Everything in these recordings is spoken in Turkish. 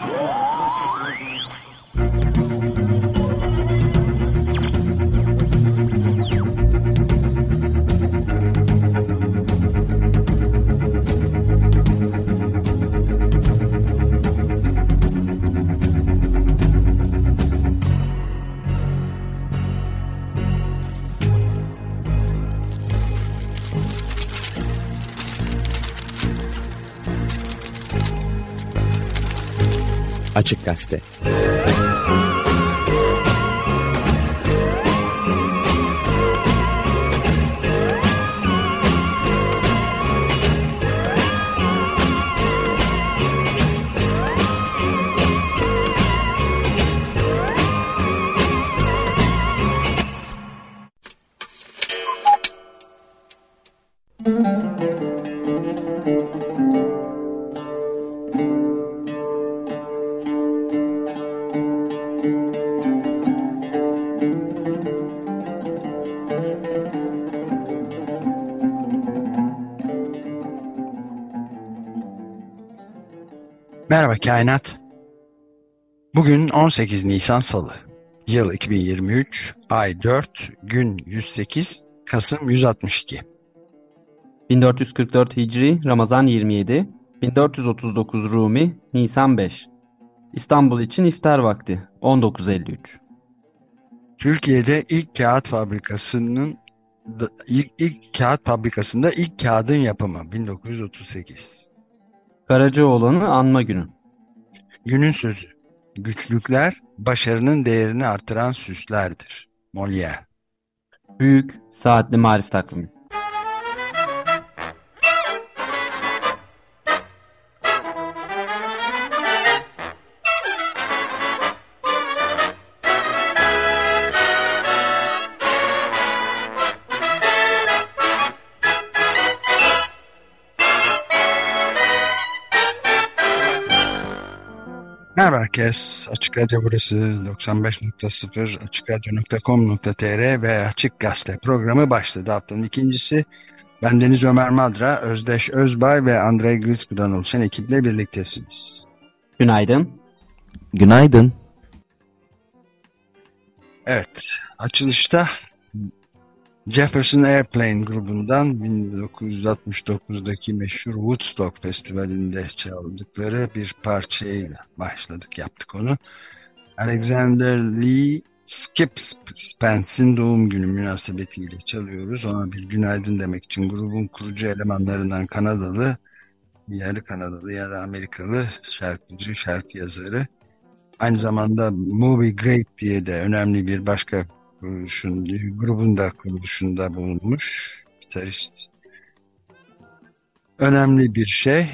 Go! Açık Gazete Merhaba Kainat. Bugün 18 Nisan Salı. Yıl 2023, ay 4, gün 108, Kasım 162. 1444 Hicri, Ramazan 27, 1439 Rumi, Nisan 5. İstanbul için iftar vakti 19.53. Türkiye'de ilk kağıt fabrikasının ilk, ilk kağıt fabrikasında ilk kağıdın yapımı 1938. Karacaoğlan'ı anma günü. Günün sözü. Güçlükler başarının değerini artıran süslerdir. Molière. Büyük saatli marif takvimi. Herkes. Açık Radyo burası 95.0 açıkradyo.com.tr ve Açık Gazete programı başladı. Haftanın ikincisi. Ben Deniz Ömer Madra, Özdeş Özbay ve Andrei Grizku'dan oluşan ekiple birliktesiniz. Günaydın. Günaydın. Evet, açılışta Jefferson Airplane grubundan 1969'daki meşhur Woodstock Festivali'nde çaldıkları bir parçayla başladık, yaptık onu. Alexander Lee Skip Spence'in doğum günü münasebetiyle çalıyoruz. Ona bir günaydın demek için grubun kurucu elemanlarından Kanadalı, yarı Kanadalı, yarı Amerikalı şarkıcı, şarkı yazarı. Aynı zamanda Movie Great diye de önemli bir başka kuruluşun, grubun da kuruluşunda bulunmuş gitarist. Önemli bir şey,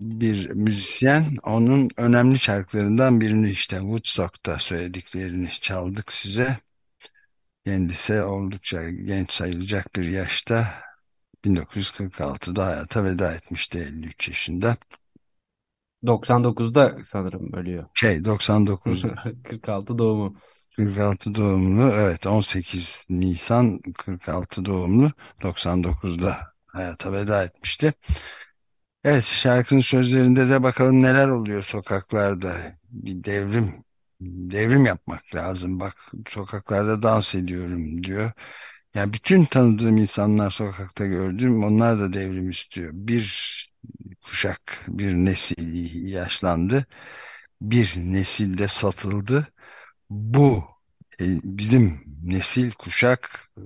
bir müzisyen. Onun önemli şarkılarından birini işte Woodstock'ta söylediklerini çaldık size. Kendisi oldukça genç sayılacak bir yaşta 1946'da hayata veda etmişti 53 yaşında. 99'da sanırım ölüyor. Şey 99'da. 46 doğumu. 46 doğumlu evet 18 Nisan 46 doğumlu 99'da hayata veda etmişti. Evet şarkının sözlerinde de bakalım neler oluyor sokaklarda bir devrim devrim yapmak lazım bak sokaklarda dans ediyorum diyor. Yani bütün tanıdığım insanlar sokakta gördüm onlar da devrim istiyor. Bir kuşak bir nesil yaşlandı bir nesilde satıldı bu e, bizim nesil kuşak e,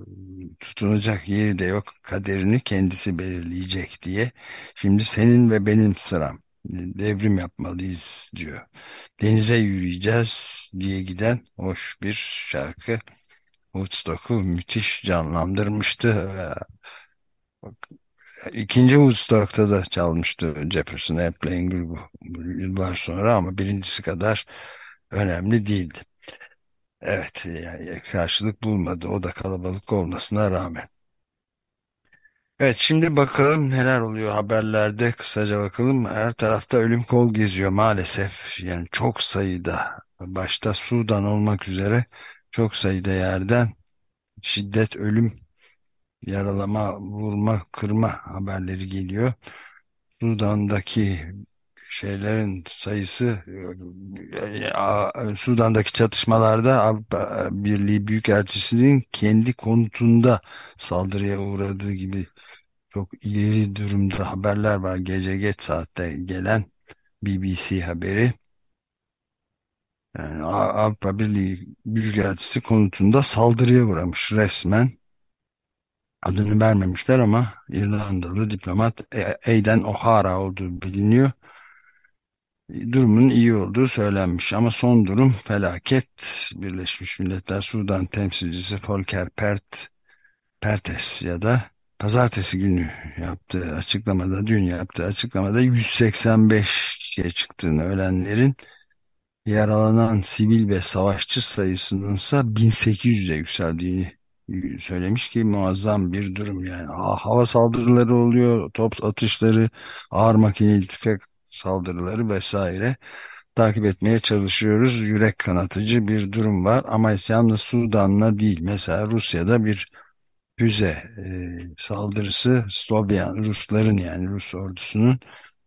tutunacak yeri de yok kaderini kendisi belirleyecek diye. Şimdi senin ve benim sıram. Devrim yapmalıyız diyor. Denize yürüyeceğiz diye giden hoş bir şarkı. Woodstock'u müthiş canlandırmıştı. İkinci Woodstock'ta da çalmıştı Jefferson Airplane grubu yıllar sonra ama birincisi kadar önemli değildi. Evet yani karşılık bulmadı o da kalabalık olmasına rağmen. Evet şimdi bakalım neler oluyor haberlerde kısaca bakalım. Her tarafta ölüm kol geziyor maalesef. Yani çok sayıda başta Sudan olmak üzere çok sayıda yerden şiddet, ölüm, yaralama, vurma, kırma haberleri geliyor. Sudan'daki şeylerin sayısı e, Sudan'daki çatışmalarda Avrupa Birliği Büyükelçisi'nin kendi konutunda saldırıya uğradığı gibi çok ileri durumda haberler var. Gece geç saatte gelen BBC haberi. Yani Avrupa Birliği Büyükelçisi konutunda saldırıya uğramış resmen. Adını vermemişler ama İrlandalı diplomat Aidan O'Hara olduğu biliniyor. Durumun iyi olduğu söylenmiş ama son durum felaket. Birleşmiş Milletler Sudan temsilcisi Volker Pert, Pertes ya da pazartesi günü yaptığı açıklamada, dün yaptığı açıklamada 185 kişiye çıktığını ölenlerin yaralanan sivil ve savaşçı sayısının ise 1800'e yükseldiğini söylemiş ki muazzam bir durum yani. Hava saldırıları oluyor, top atışları, ağır makineli tüfek saldırıları vesaire takip etmeye çalışıyoruz. Yürek kanatıcı bir durum var ama yalnız Sudan'la değil. Mesela Rusya'da bir füze e, saldırısı Slovyan Rusların yani Rus ordusunun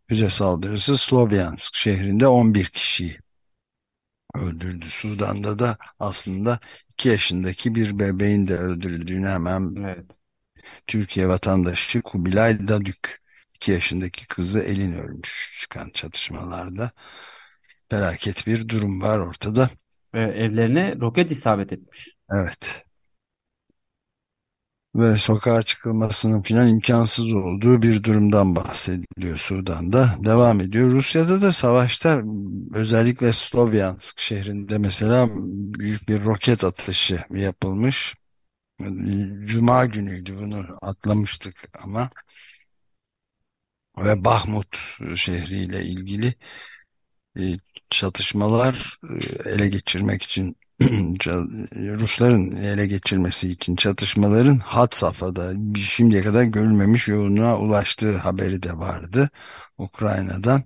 füze saldırısı Slovyansk şehrinde 11 kişi öldürdü. Sudan'da da aslında 2 yaşındaki bir bebeğin de öldürüldüğünü hemen evet. Türkiye vatandaşı Kubilay Dadük 2 yaşındaki kızı elin ölmüş çıkan çatışmalarda. Felaket bir durum var ortada. Ve evlerine roket isabet etmiş. Evet. Ve sokağa çıkılmasının filan imkansız olduğu bir durumdan bahsediliyor Sudan'da. Devam ediyor. Rusya'da da savaşta özellikle Slovyansk şehrinde mesela büyük bir roket atışı yapılmış. Cuma günüydü bunu atlamıştık ama ve Bahmut şehriyle ilgili e, çatışmalar e, ele geçirmek için Rusların ele geçirmesi için çatışmaların had safhada şimdiye kadar görülmemiş yoğunluğa ulaştığı haberi de vardı Ukrayna'dan.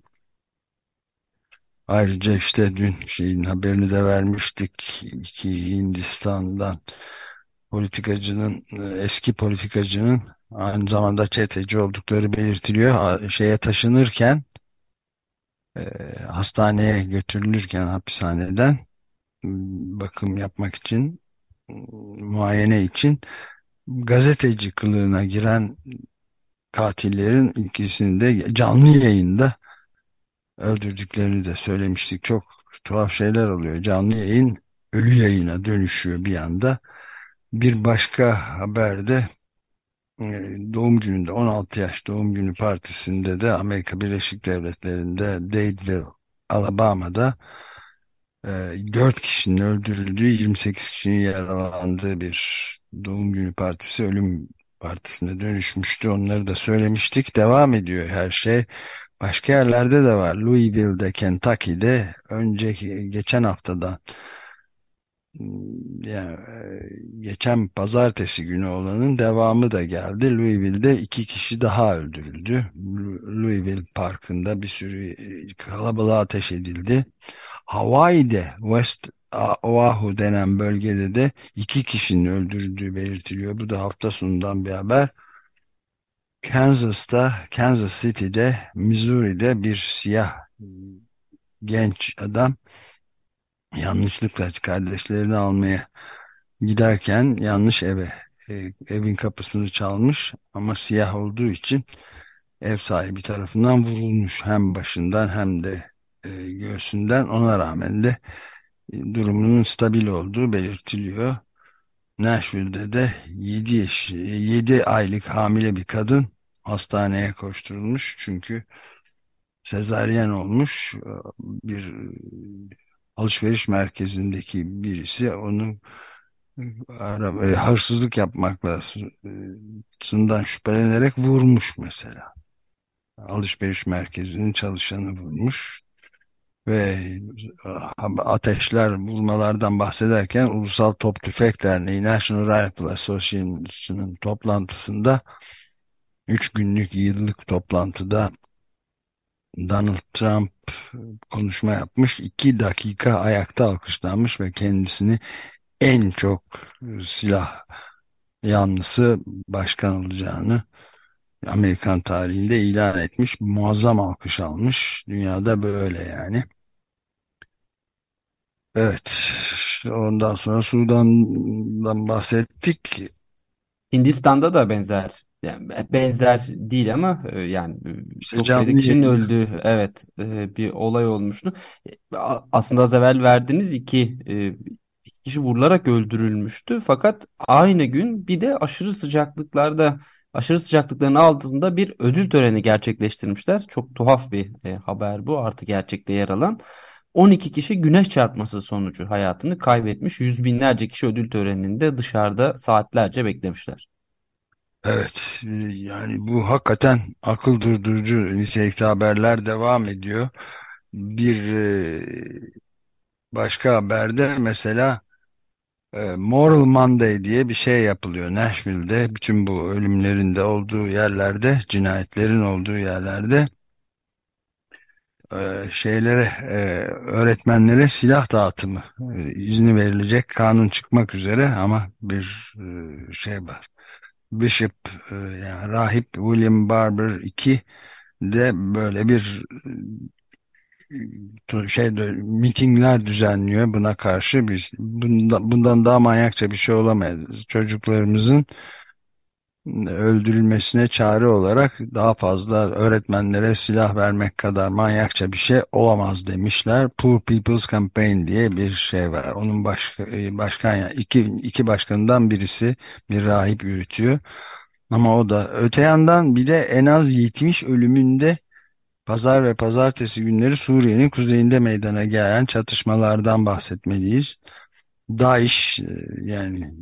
Ayrıca işte dün şeyin haberini de vermiştik ki Hindistan'dan politikacının eski politikacının aynı zamanda çeteci oldukları belirtiliyor. Şeye taşınırken e, hastaneye götürülürken hapishaneden bakım yapmak için muayene için gazeteci kılığına giren katillerin ikisini de canlı yayında öldürdüklerini de söylemiştik. Çok tuhaf şeyler oluyor. Canlı yayın ölü yayına dönüşüyor bir anda. Bir başka haberde doğum gününde 16 yaş doğum günü partisinde de Amerika Birleşik Devletleri'nde Dadeville, Alabama'da 4 e, kişinin öldürüldüğü 28 kişinin yaralandığı bir doğum günü partisi ölüm partisine dönüşmüştü. Onları da söylemiştik. Devam ediyor her şey. Başka yerlerde de var. Louisville'de, Kentucky'de önceki geçen haftadan yani e, geçen pazartesi günü olanın devamı da geldi. Louisville'de iki kişi daha öldürüldü. Louisville Parkı'nda bir sürü e, kalabalığa ateş edildi. Hawaii'de West Oahu denen bölgede de iki kişinin öldürüldüğü belirtiliyor. Bu da hafta sonundan bir haber. Kansas'ta, Kansas City'de, Missouri'de bir siyah genç adam yanlışlıkla kardeşlerini almaya giderken yanlış eve e, evin kapısını çalmış ama siyah olduğu için ev sahibi tarafından vurulmuş. Hem başından hem de e, göğsünden. Ona rağmen de e, durumunun stabil olduğu belirtiliyor. Nashville'de de 7, yaş, 7 aylık hamile bir kadın hastaneye koşturulmuş. Çünkü sezaryen olmuş bir alışveriş merkezindeki birisi onu e, hırsızlık yapmakla sından şüphelenerek vurmuş mesela. Alışveriş merkezinin çalışanı vurmuş ve ateşler vurmalardan bahsederken Ulusal Top Tüfek Derneği National Rifle Association'ın toplantısında 3 günlük yıllık toplantıda Donald Trump konuşma yapmış. iki dakika ayakta alkışlanmış ve kendisini en çok silah yanlısı başkan olacağını Amerikan tarihinde ilan etmiş. Muazzam alkış almış. Dünyada böyle yani. Evet. Ondan sonra Sudan'dan bahsettik. Hindistan'da da benzer yani benzer değil ama e, yani e, İşte çok sayıda kişinin yayın. öldüğü evet e, bir olay olmuştu. E, a- Aslında az evvel verdiğiniz iki, e, iki kişi vurularak öldürülmüştü. Fakat aynı gün bir de aşırı sıcaklıklarda aşırı sıcaklıkların altında bir ödül töreni gerçekleştirmişler. Çok tuhaf bir e, haber bu artı gerçekte yer alan. 12 kişi güneş çarpması sonucu hayatını kaybetmiş. Yüz binlerce kişi ödül töreninde dışarıda saatlerce beklemişler. Evet. Yani bu hakikaten akıl durdurucu nitelikte haberler devam ediyor. Bir e, başka haberde mesela e, Moral Monday diye bir şey yapılıyor Nashville'de. Bütün bu ölümlerin de olduğu yerlerde, cinayetlerin olduğu yerlerde e, şeylere, e, öğretmenlere silah dağıtımı e, izni verilecek kanun çıkmak üzere ama bir e, şey var. Bishop e, yani rahip William Barber II de böyle bir e, şey mitingler düzenliyor buna karşı biz bundan, bundan daha manyakça bir şey olamayız. Çocuklarımızın öldürülmesine çare olarak daha fazla öğretmenlere silah vermek kadar manyakça bir şey olamaz demişler. Poor People's Campaign diye bir şey var. Onun baş, e, başkan ya iki, iki başkanından birisi bir rahip yürütüyor. Ama o da öte yandan bir de en az 70 ölümünde pazar ve pazartesi günleri Suriye'nin kuzeyinde meydana gelen çatışmalardan bahsetmeliyiz. DAEŞ e, yani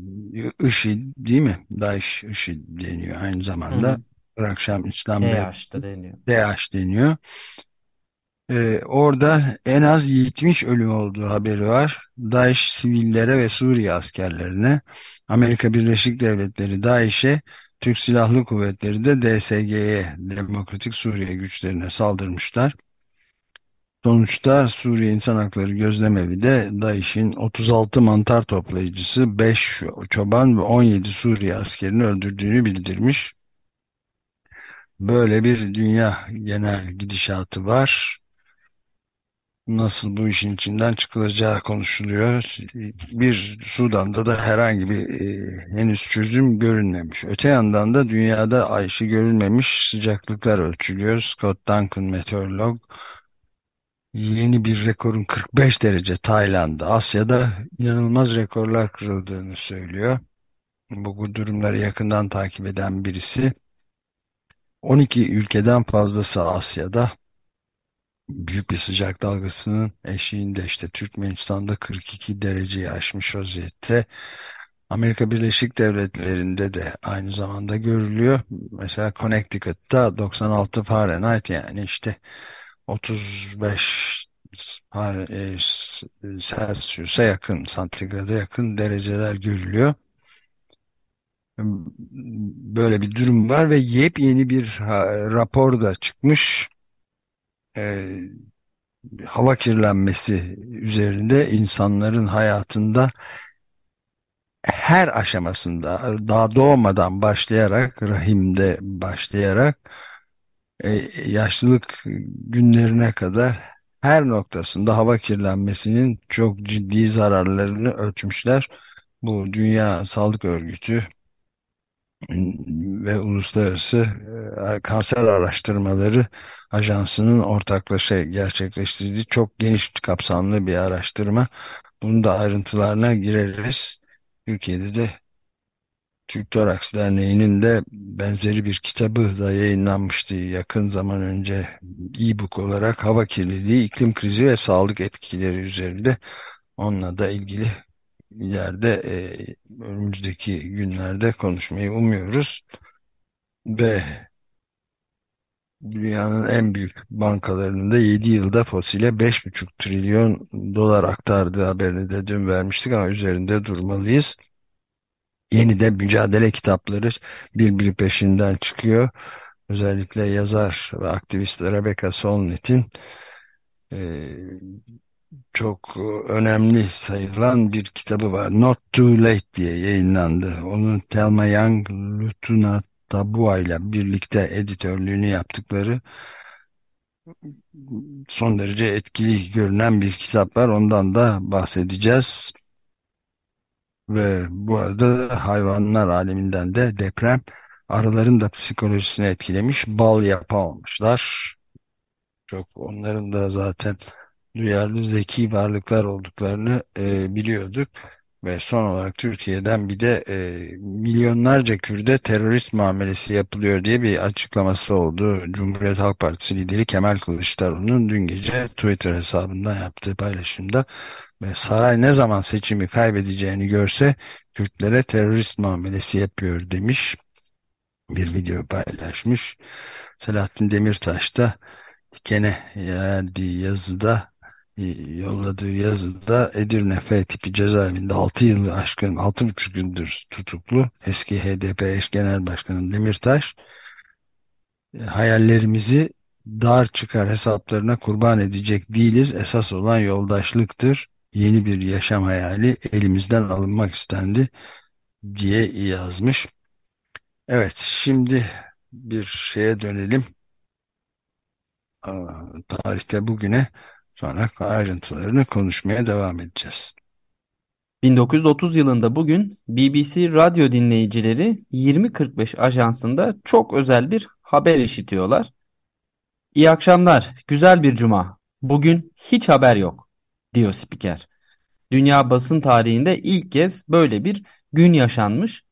IŞİD değil mi? DAEŞ IŞİD deniyor aynı Hı zamanda. hı. Irak Şam İslam Devleti deniyor. DAEŞ deniyor. Ee, orada en az 70 ölüm olduğu haberi var. DAEŞ sivillere ve Suriye askerlerine, Amerika Birleşik Devletleri DAEŞ'e, Türk Silahlı Kuvvetleri de DSG'ye, Demokratik Suriye güçlerine saldırmışlar. Sonuçta Suriye İnsan Hakları Gözlemevi de DAEŞ'in 36 mantar toplayıcısı, 5 çoban ve 17 Suriye askerini öldürdüğünü bildirmiş. Böyle bir dünya genel gidişatı var. Nasıl bu işin içinden çıkılacağı konuşuluyor. Bir Sudan'da da herhangi bir e, henüz çözüm görünmemiş. Öte yandan da dünyada ayşı görülmemiş sıcaklıklar ölçülüyor. Scott Duncan meteorolog Yeni bir rekorun 45 derece Tayland'da, Asya'da inanılmaz rekorlar kırıldığını söylüyor. Bu durumları yakından takip eden birisi. 12 ülkeden fazlası Asya'da büyük bir sıcak dalgasının eşiğinde işte Türkmenistan'da 42 dereceyi aşmış vaziyette. Amerika Birleşik Devletleri'nde de aynı zamanda görülüyor. Mesela Connecticut'ta 96 Fahrenheit yani işte 35 Fahre- e, Celsius'a yakın, santigrada yakın dereceler görülüyor. Böyle bir durum var ve yepyeni bir rapor da çıkmış. Ee, hava kirlenmesi üzerinde insanların hayatında her aşamasında daha doğmadan başlayarak rahimde başlayarak e, yaşlılık günlerine kadar her noktasında hava kirlenmesinin çok ciddi zararlarını ölçmüşler. Bu Dünya Sağlık Örgütü ve Uluslararası e, Kanser Araştırmaları Ajansı'nın ortaklaşa gerçekleştirdiği çok geniş kapsamlı bir araştırma. Bunun da ayrıntılarına gireriz. Türkiye'de de Türk Toraks Derneği'nin de benzeri bir kitabı da yayınlanmıştı yakın zaman önce e-book olarak hava kirliliği, iklim krizi ve sağlık etkileri üzerinde. Onunla da ilgili ileride e, önümüzdeki günlerde konuşmayı umuyoruz. Ve dünyanın en büyük bankalarında 7 yılda fosile beş buçuk trilyon dolar aktardığı haberini de dün vermiştik ama üzerinde durmalıyız. Yeni de mücadele kitapları birbiri peşinden çıkıyor. Özellikle yazar ve aktivist Rebecca Solnit'in e, çok önemli sayılan bir kitabı var. Not Too Late diye yayınlandı. Onu Thelma Young, Lutuna Tabua ile birlikte editörlüğünü yaptıkları son derece etkili görünen bir kitap var. Ondan da bahsedeceğiz. Ve bu arada hayvanlar aleminden de deprem arıların da psikolojisini etkilemiş. Bal yapamamışlar. Çok onların da zaten duyarlı zeki varlıklar olduklarını e, biliyorduk. Ve son olarak Türkiye'den bir de e, milyonlarca Kürt'e terörist muamelesi yapılıyor diye bir açıklaması oldu. Cumhuriyet Halk Partisi lideri Kemal Kılıçdaroğlu'nun dün gece Twitter hesabından yaptığı paylaşımda ve saray ne zaman seçimi kaybedeceğini görse Kürtlere terörist muamelesi yapıyor demiş. Bir video paylaşmış. Selahattin Demirtaş da Gene verdiği yazıda e, yolladığı yazıda Edirne F tipi cezaevinde 6 yılı aşkın 6,5 gündür tutuklu eski HDP eş genel başkanı Demirtaş e, hayallerimizi dar çıkar hesaplarına kurban edecek değiliz. Esas olan yoldaşlıktır. Yeni bir yaşam hayali elimizden alınmak istendi diye yazmış. Evet şimdi bir şeye dönelim. tarihte bugüne sonra ayrıntılarını konuşmaya devam edeceğiz. 1930 yılında bugün BBC radyo dinleyicileri 2045 ajansında çok özel bir haber işitiyorlar. İyi akşamlar, güzel bir cuma. Bugün hiç haber yok, diyor spiker. Dünya basın tarihinde ilk kez böyle bir gün yaşanmış.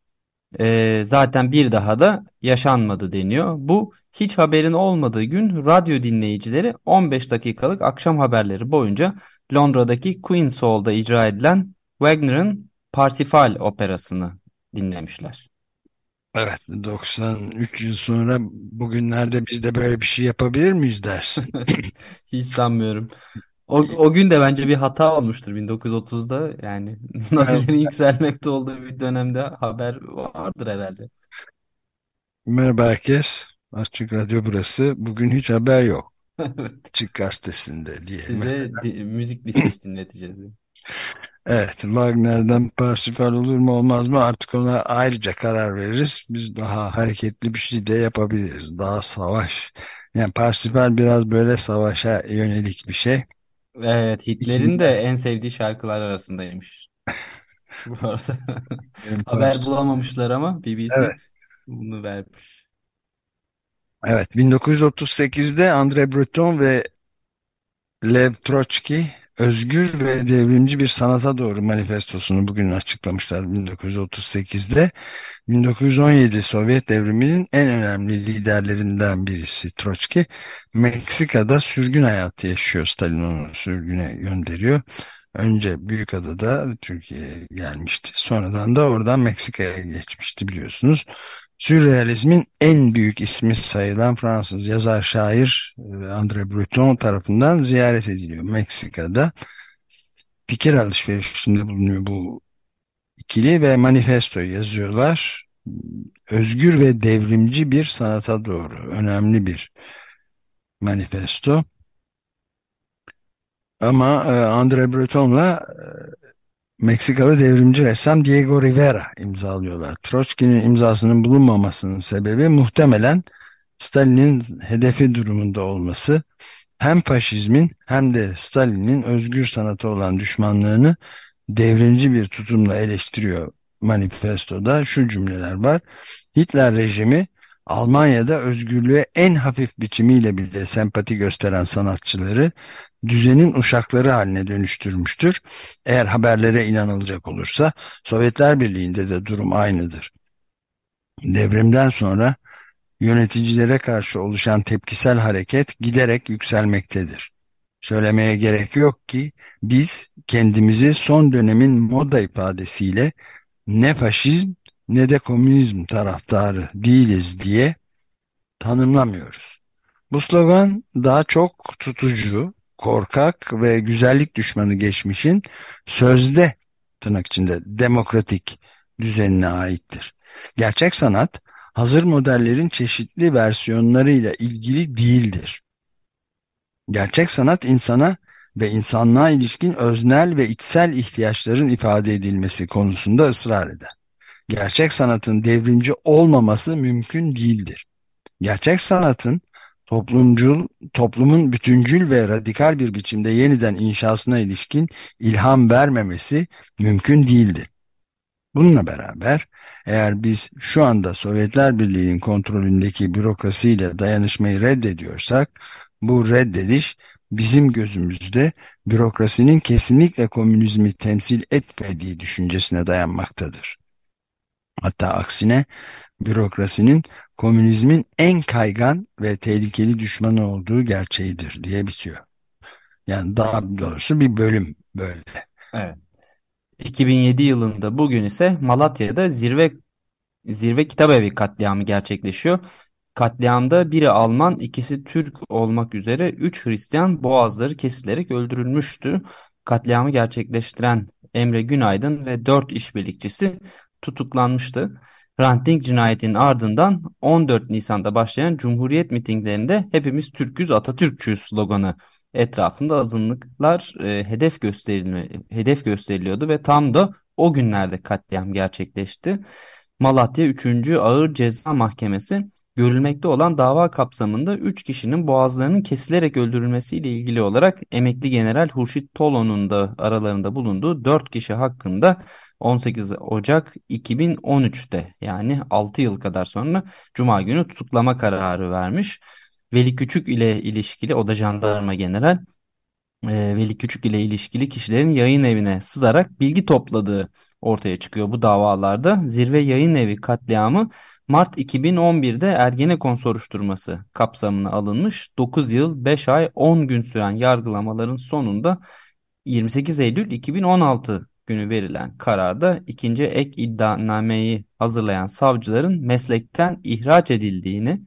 Ee, zaten bir daha da yaşanmadı deniyor. Bu hiç haberin olmadığı gün radyo dinleyicileri 15 dakikalık akşam haberleri boyunca Londra'daki Queen's Hall'da icra edilen Wagner'ın Parsifal operasını dinlemişler. Evet 93 yıl sonra bugünlerde biz de böyle bir şey yapabilir miyiz dersin? Hiç sanmıyorum. O, o gün de bence bir hata olmuştur 1930'da yani Nazilerin yükselmekte olduğu bir dönemde haber vardır herhalde. Merhaba herkes. Açık Radyo burası. Bugün hiç haber yok. Evet. Açık Gazetesi'nde diye. Size Mesela. di- müzik listesi dinleteceğiz. Evet, Wagner'den Parsifal olur mu olmaz mı artık ona ayrıca karar veririz. Biz daha hareketli bir şey de yapabiliriz. Daha savaş. Yani Parsifal biraz böyle savaşa yönelik bir şey. Evet, Hitler'in de en sevdiği şarkılar arasındaymış. Bu arada haber bulamamışlar ama BBC Evet. bunu vermiş. Evet, 1938'de André Breton ve Lev Trotsky özgür ve devrimci bir sanata doğru manifestosunu bugün açıklamışlar 1938'de. 1917 Sovyet devriminin en önemli liderlerinden birisi Trotsky. Meksika'da sürgün hayatı yaşıyor. Stalin onu sürgüne gönderiyor. Önce Büyükada'da Türkiye'ye gelmişti. Sonradan da oradan Meksika'ya geçmişti biliyorsunuz. Sürrealizmin en büyük ismi sayılan Fransız yazar şair e, André Breton tarafından ziyaret ediliyor Meksika'da. Fikir alışverişinde bulunuyor bu ikili ve manifestoyu yazıyorlar. Özgür ve devrimci bir sanata doğru önemli bir manifesto. Ama e, André Breton'la e, Meksikalı devrimci ressam Diego Rivera imzalıyorlar. Trotsky'nin imzasının bulunmamasının sebebi muhtemelen Stalin'in hedefi durumunda olması hem faşizmin hem de Stalin'in özgür sanata olan düşmanlığını devrimci bir tutumla eleştiriyor manifestoda. Şu cümleler var. Hitler rejimi Almanya'da özgürlüğe en hafif biçimiyle bile sempati gösteren sanatçıları düzenin uşakları haline dönüştürmüştür. Eğer haberlere inanılacak olursa Sovyetler Birliği'nde de durum aynıdır. Devrimden sonra yöneticilere karşı oluşan tepkisel hareket giderek yükselmektedir. Söylemeye gerek yok ki biz kendimizi son dönemin moda ifadesiyle ne faşizm ne de komünizm taraftarı değiliz diye tanımlamıyoruz. Bu slogan daha çok tutucu, korkak ve güzellik düşmanı geçmişin sözde tırnak içinde demokratik düzenine aittir. Gerçek sanat hazır modellerin çeşitli versiyonlarıyla ilgili değildir. Gerçek sanat insana ve insanlığa ilişkin öznel ve içsel ihtiyaçların ifade edilmesi konusunda ısrar eder. gerçek sanatın devrimci olmaması mümkün değildir. Gerçek sanatın toplumcul, toplumun bütüncül ve radikal bir biçimde yeniden inşasına ilişkin ilham vermemesi mümkün değildir. Bununla beraber eğer biz şu anda Sovyetler Birliği'nin kontrolündeki bürokrasiyle dayanışmayı reddediyorsak bu reddediş bizim gözümüzde bürokrasinin kesinlikle komünizmi temsil etmediği düşüncesine dayanmaktadır. Hatta aksine bürokrasinin komünizmin en kaygan ve tehlikeli düşmanı olduğu gerçeğidir diye bitiyor. Yani daha doğrusu bir bölüm böyle. Evet. 2007 yılında bugün ise Malatya'da zirve zirve kitabevi katliamı gerçekleşiyor. Katliamda biri Alman, ikisi Türk olmak üzere 3 Hristiyan boğazları kesilerek öldürülmüştü. Katliamı gerçekleştiren Emre Günaydın ve 4 işbirlikçisi tutuklanmıştı. Hrant Dink cinayetinin ardından 14 Nisan'da başlayan Cumhuriyet mitinglerinde hepimiz Türküz Atatürkçüyüz sloganı etrafında azınlıklar e, hedef gösterilme, hedef gösteriliyordu ve tam da o günlerde katliam gerçekleşti. Malatya 3. Ağır Ceza Mahkemesi görülmekte olan dava kapsamında 3 kişinin boğazlarının kesilerek öldürülmesiyle ilgili olarak emekli General Hurşit Tolo'nun da aralarında bulunduğu 4 kişi hakkında 18 Ocak 2013'te yani 6 yıl kadar sonra Cuma günü tutuklama kararı vermiş. Veli Küçük ile ilişkili o da jandarma general e, Veli Küçük ile ilişkili kişilerin yayın evine sızarak bilgi topladığı ortaya çıkıyor bu davalarda. Zirve Yayın Evi katliamı Mart 2011'de Ergenekon soruşturması kapsamına alınmış. 9 yıl 5 ay 10 gün süren yargılamaların sonunda 28 Eylül 2016 günü verilen kararda ikinci ek iddianameyi hazırlayan savcıların meslekten ihraç edildiğini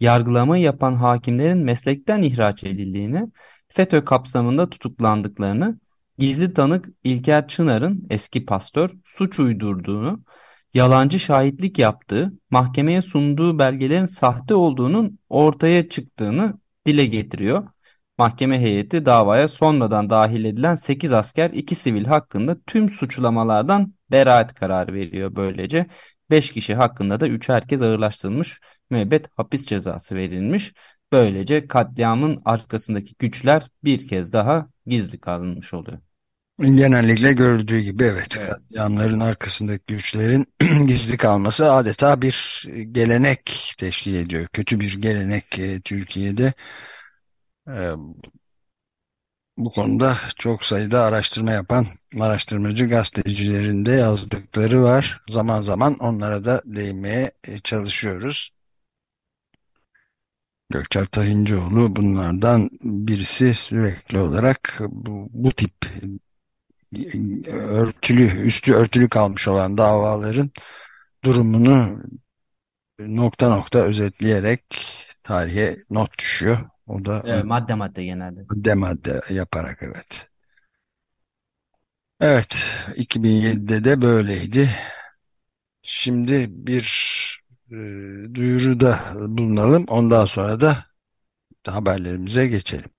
yargılama yapan hakimlerin meslekten ihraç edildiğini, FETÖ kapsamında tutuklandıklarını, gizli tanık İlker Çınar'ın eski pastör suç uydurduğunu, yalancı şahitlik yaptığı, mahkemeye sunduğu belgelerin sahte olduğunun ortaya çıktığını dile getiriyor. Mahkeme heyeti davaya sonradan dahil edilen 8 asker 2 sivil hakkında tüm suçlamalardan beraat kararı veriyor böylece. 5 kişi hakkında da 3 herkes ağırlaştırılmış müebbet hapis cezası verilmiş. Böylece katliamın arkasındaki güçler bir kez daha gizli kalmış oluyor. Genellikle görüldüğü gibi evet, Evet. katliamların arkasındaki güçlerin gizli kalması adeta bir gelenek teşkil ediyor. Kötü bir gelenek e, Türkiye'de. E, bu konuda çok sayıda araştırma yapan araştırmacı gazetecilerin de yazdıkları var. Zaman zaman onlara da değinmeye e, çalışıyoruz. Gökçer Tahincioğlu bunlardan birisi sürekli olarak bu, bu tip örtülü, üstü örtülü kalmış olan davaların durumunu nokta nokta özetleyerek tarihe not düşüyor. O da Evet, madde madde genelde. madde madde yaparak evet. Evet, 2007'de de böyleydi. Şimdi bir e, duyuruda bulunalım. Ondan sonra da haberlerimize geçelim.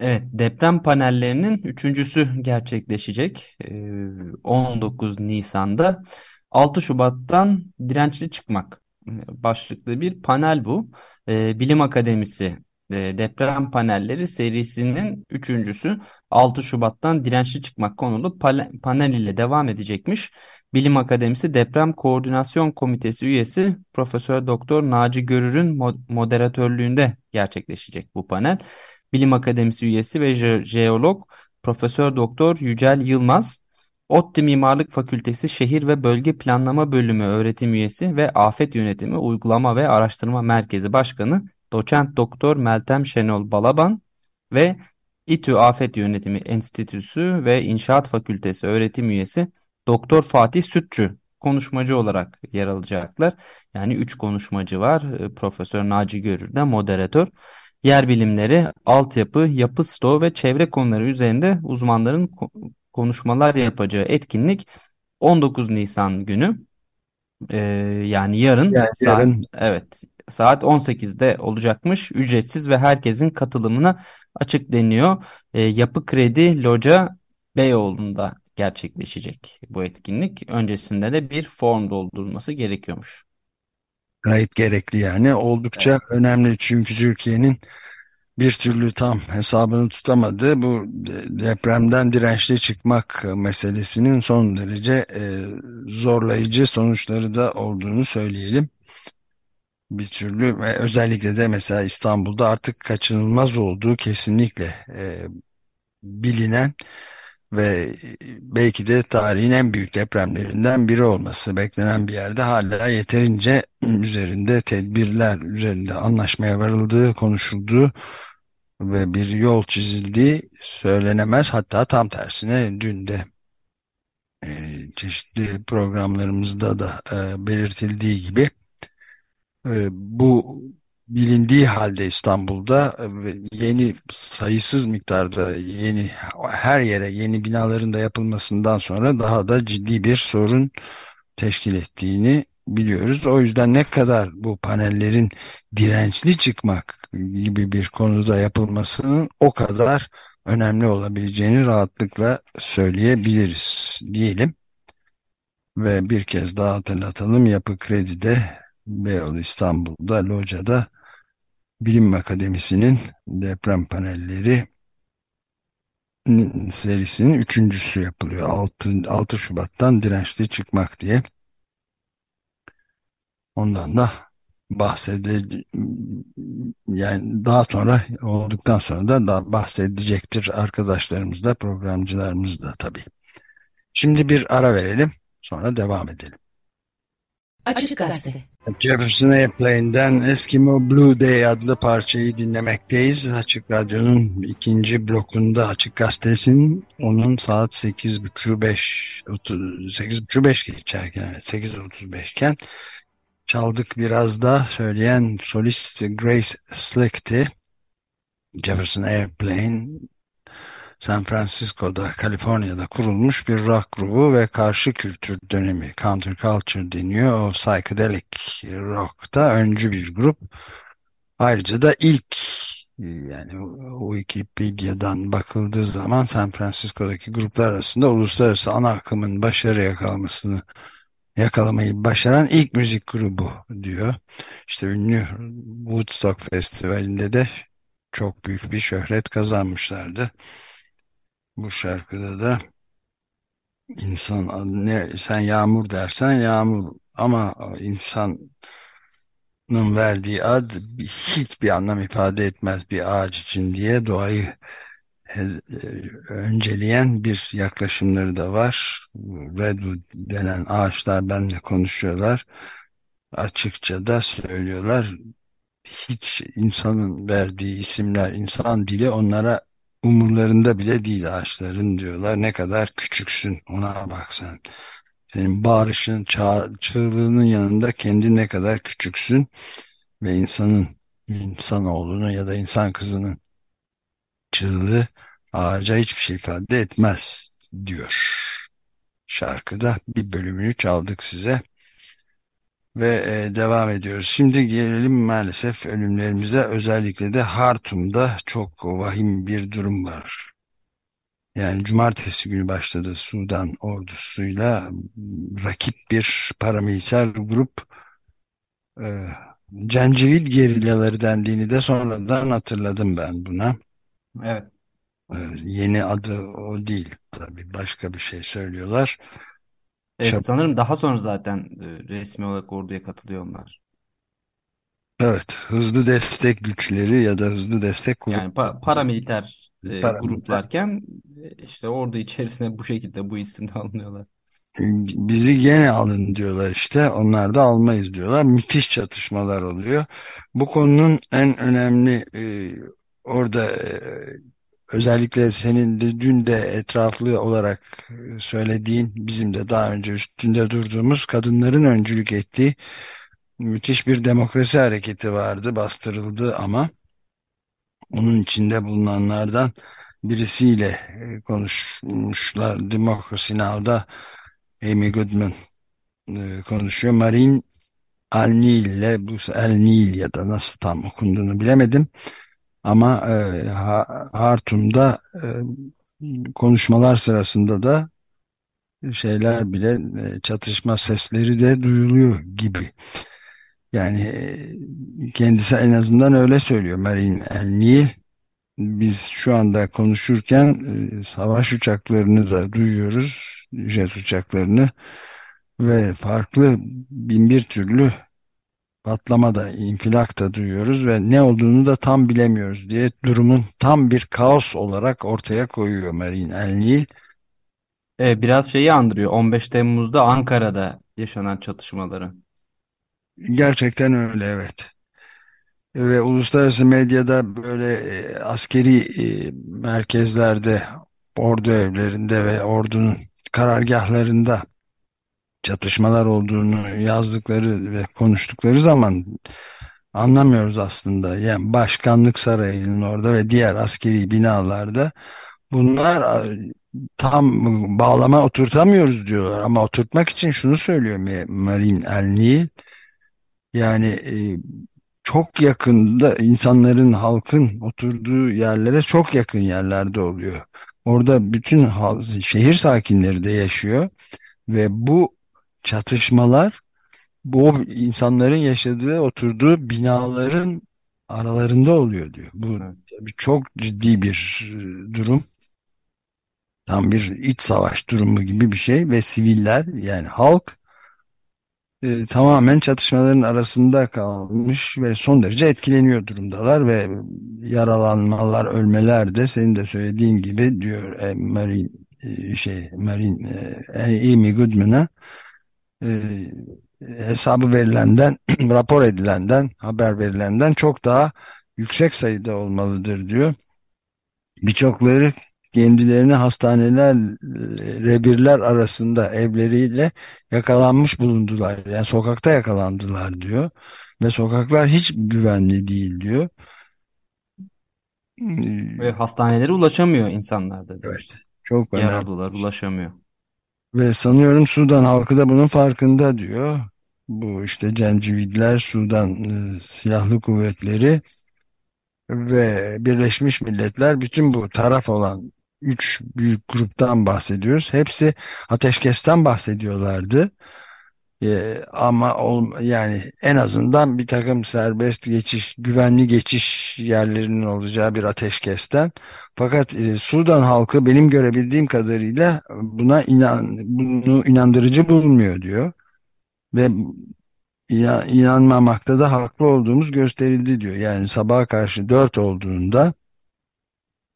Evet, deprem panellerinin üçüncüsü gerçekleşecek. Ee, 19 Nisan'da 6 Şubat'tan dirençli çıkmak e, başlıklı bir panel bu. Ee, Bilim Akademisi e, deprem panelleri serisinin üçüncüsü 6 Şubat'tan dirençli çıkmak konulu panel ile devam edecekmiş. Bilim Akademisi Deprem Koordinasyon Komitesi üyesi Profesör Doktor Naci Görür'ün mo- moderatörlüğünde gerçekleşecek bu panel. Bilim Akademisi üyesi ve je- jeolog Profesör Doktor Yücel Yılmaz, ODTÜ Mimarlık Fakültesi Şehir ve Bölge Planlama Bölümü öğretim üyesi ve Afet Yönetimi Uygulama ve Araştırma Merkezi Başkanı Doçent Doktor Meltem Şenol Balaban ve İTÜ Afet Yönetimi Enstitüsü ve İnşaat Fakültesi öğretim üyesi Doktor Fatih Sütçü konuşmacı olarak yer alacaklar. Yani 3 konuşmacı var. E, Profesör Naci Görür de moderatör. Yer bilimleri, altyapı, yapı stoğu ve çevre konuları üzerinde uzmanların ko- konuşmalar yapacağı etkinlik 19 Nisan günü e, yani yarın Yani saat yarın evet saat 18'de olacakmış. Ücretsiz ve herkesin katılımına açık deniyor. E, Yapı Kredi Loca Beyoğlu'nda gerçekleşecek bu etkinlik. Öncesinde de bir form doldurulması gerekiyormuş. Gayet gerekli yani. Evet. Oldukça önemli çünkü Türkiye'nin bir türlü tam hesabını tutamadığı bu depremden dirençli çıkmak meselesinin son derece e, zorlayıcı sonuçları da olduğunu söyleyelim. Bir türlü ve özellikle de mesela İstanbul'da artık kaçınılmaz olduğu kesinlikle e, bilinen ve belki de tarihin en büyük depremlerinden biri olması beklenen bir yerde hala yeterince üzerinde tedbirler üzerinde anlaşmaya varıldığı konuşulduğu ve bir yol çizildiği söylenemez. Hatta tam tersine dün de e, çeşitli programlarımızda da e, belirtildiği gibi e, bu bilindiği halde İstanbul'da e, yeni sayısız miktarda yeni her yere yeni binaların da yapılmasından sonra daha da ciddi bir sorun teşkil ettiğini biliyoruz. O yüzden ne kadar bu panellerin dirençli çıkmak gibi bir konuda yapılmasının o kadar önemli olabileceğini rahatlıkla söyleyebiliriz diyelim. Ve bir kez daha hatırlatalım Yapı Kredi'de Beyoğlu İstanbul'da Loca'da Bilim Akademisi'nin deprem panelleri serisinin üçüncüsü yapılıyor. 6, 6 Şubat'tan dirençli çıkmak diye. Ondan da bahsede yani daha sonra olduktan sonra da daha bahsedecektir arkadaşlarımız da programcılarımız da tabii. Şimdi bir ara verelim sonra devam edelim. Açık Gazete. Jefferson Airplane'den Eskimo Blue Day adlı parçayı dinlemekteyiz. Açık Radyo'nun ikinci blokunda Açık Gazetesi'nin onun saat 8.30-5 8.30-5 geçerken evet 8.35 iken çaldık biraz da söyleyen solist Grace Slick'ti. Jefferson Airplane San Francisco'da, Kaliforniya'da kurulmuş bir rock grubu ve karşı kültür dönemi counterculture deniyor. O psychedelic rock'ta öncü bir grup. Ayrıca da ilk yani Wikipedia'dan bakıldığı zaman San Francisco'daki gruplar arasında uluslararası ana akımın başarı yakalamasını yakalamayı başaran ilk müzik grubu diyor. İşte ünlü Woodstock Festivali'nde de çok büyük bir şöhret kazanmışlardı. Bu şarkıda da insan ne sen yağmur dersen yağmur ama insanın verdiği ad hiçbir anlam ifade etmez bir ağaç için diye doğayı e, önceleyen bir yaklaşımları da var. Redwood denen ağaçlar benimle konuşuyorlar. Açıkça da söylüyorlar. Hiç insanın verdiği isimler, insan dili onlara umurlarında bile değil ağaçların diyorlar. Ne kadar küçüksün ona bak sen. Senin bağırışın, çağ, çığlığının yanında kendi ne kadar küçüksün ve insanın insanoğlunun ya da insan kızının çığlığı ağaca hiçbir şey ifade etmez diyor. Şarkıda bir bölümünü çaldık size ve e, devam ediyoruz. Şimdi gelelim maalesef ölümlerimize özellikle de Hartum'da çok vahim bir durum var. Yani cumartesi günü başladı Sudan ordusuyla rakip bir paramiliter grup e, Cencevil gerillaları dendiğini de sonradan hatırladım ben buna. Evet. E, yeni adı o değil tabii başka bir şey söylüyorlar. Evet sanırım daha sonra zaten e, resmi olarak orduya katılıyor onlar. Evet, hızlı destek güçleri ya da hızlı destek Yani pa paramiliter e, paramiliter gruplarken e, işte ordu içerisine bu şekilde bu isimde alınıyorlar. bizi gene alın diyorlar işte onlar da almayız diyorlar müthiş çatışmalar oluyor bu konunun en önemli e, orada e, özellikle senin de dün de etraflı olarak e, söylediğin bizim de daha önce üstünde durduğumuz kadınların öncülük ettiği müthiş bir demokrasi hareketi vardı bastırıldı ama onun içinde bulunanlardan birisiyle e, konuşmuşlar Democracy Now'da Amy Goodman e, konuşuyor. Marin Al-Nil ile bu El-Nil ya da nasıl tam okunduğunu bilemedim. Ama e, Hartum'da e, konuşmalar sırasında da şeyler bile e, çatışma sesleri de duyuluyor gibi. Yani e, kendisi en azından öyle söylüyor Marine El Nil. Biz şu anda konuşurken e, savaş uçaklarını da duyuyoruz. Jet uçaklarını ve farklı bin bir türlü patlama da infilak da duyuyoruz ve ne olduğunu da tam bilemiyoruz diye durumun tam bir kaos olarak ortaya koyuyor Marine El Nil. E, biraz şeyi andırıyor. 15 Temmuz'da Ankara'da yaşanan çatışmaları. Gerçekten öyle evet. Ve uluslararası medyada böyle e, askeri e, merkezlerde, ordu evlerinde ve ordunun karargahlarında çatışmalar olduğunu yazdıkları ve konuştukları zaman anlamıyoruz aslında. Yani Başkanlık Sarayı'nın orada ve diğer askeri binalarda bunlar tam bağlama oturtamıyoruz diyorlar. Ama oturtmak için şunu söylüyor Marin El yani e, çok yakında insanların, halkın oturduğu yerlere çok yakın yerlerde oluyor. Orada bütün şehir sakinleri de yaşıyor ve bu çatışmalar bu insanların yaşadığı, oturduğu binaların aralarında oluyor diyor. Bu Evet. çok ciddi bir e, durum. Tam bir iç savaş durumu gibi bir şey ve siviller yani halk e, tamamen çatışmaların arasında kalmış ve son derece etkileniyor durumdalar ve yaralanmalar, ölmeler de senin de söylediğin gibi diyor e, Marine e, şey Marine e, Amy Goodman'a e, hesabı verilenden, rapor edilenden, haber verilenden çok daha yüksek sayıda olmalıdır diyor. Birçokları kendilerini hastaneler, rebirler arasında evleriyle yakalanmış bulundular. Yani sokakta yakalandılar diyor. Ve sokaklar hiç güvenli değil diyor. Ve hastanelere ulaşamıyor insanlar da Evet, çok önemli. Yaralılar ulaşamıyor. Ve sanıyorum Sudan halkı da bunun farkında diyor. Bu işte Cengividler, Sudan e, Silahlı Kuvvetleri ve Birleşmiş Milletler bütün bu taraf olan üç büyük gruptan bahsediyoruz. Hepsi ateşkesten bahsediyorlardı. Ee, ama ol, yani en azından bir takım serbest geçiş, güvenli geçiş yerlerinin olacağı bir ateşkesten. Fakat e, Sudan halkı benim görebildiğim kadarıyla buna inan, bunu inandırıcı bulmuyor diyor. Ve ya, inanmamakta da haklı olduğumuz gösterildi diyor. Yani sabaha karşı dört olduğunda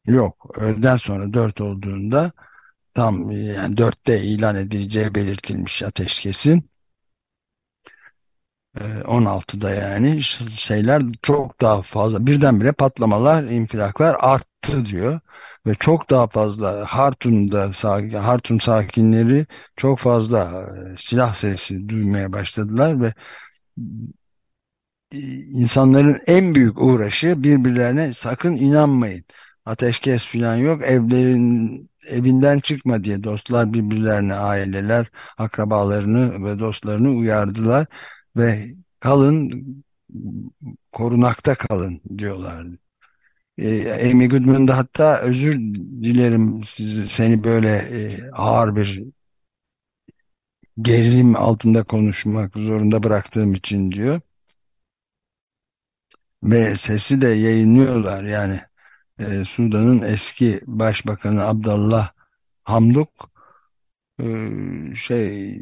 yok öğleden sonra dört olduğunda tam yani dörtte ilan edileceği belirtilmiş ateşkesin. 16'da yani şeyler çok daha fazla birdenbire patlamalar, infilaklar arttı diyor ve çok daha fazla Hartum'da Hartum sakinleri çok fazla e, silah sesi duymaya başladılar ve e, insanların en büyük uğraşı birbirlerine sakın inanmayın. Ateşkes falan yok. Evlerin evinden çıkma diye dostlar birbirlerine aileler akrabalarını ve dostlarını uyardılar ve kalın korunakta kalın diyorlar. Ee, Amy Goodman da hatta özür dilerim sizi, seni böyle e, ağır bir gerilim altında konuşmak zorunda bıraktığım için diyor. Ve sesi de yayınlıyorlar yani e, Sudan'ın eski başbakanı Abdullah Hamdok e, şey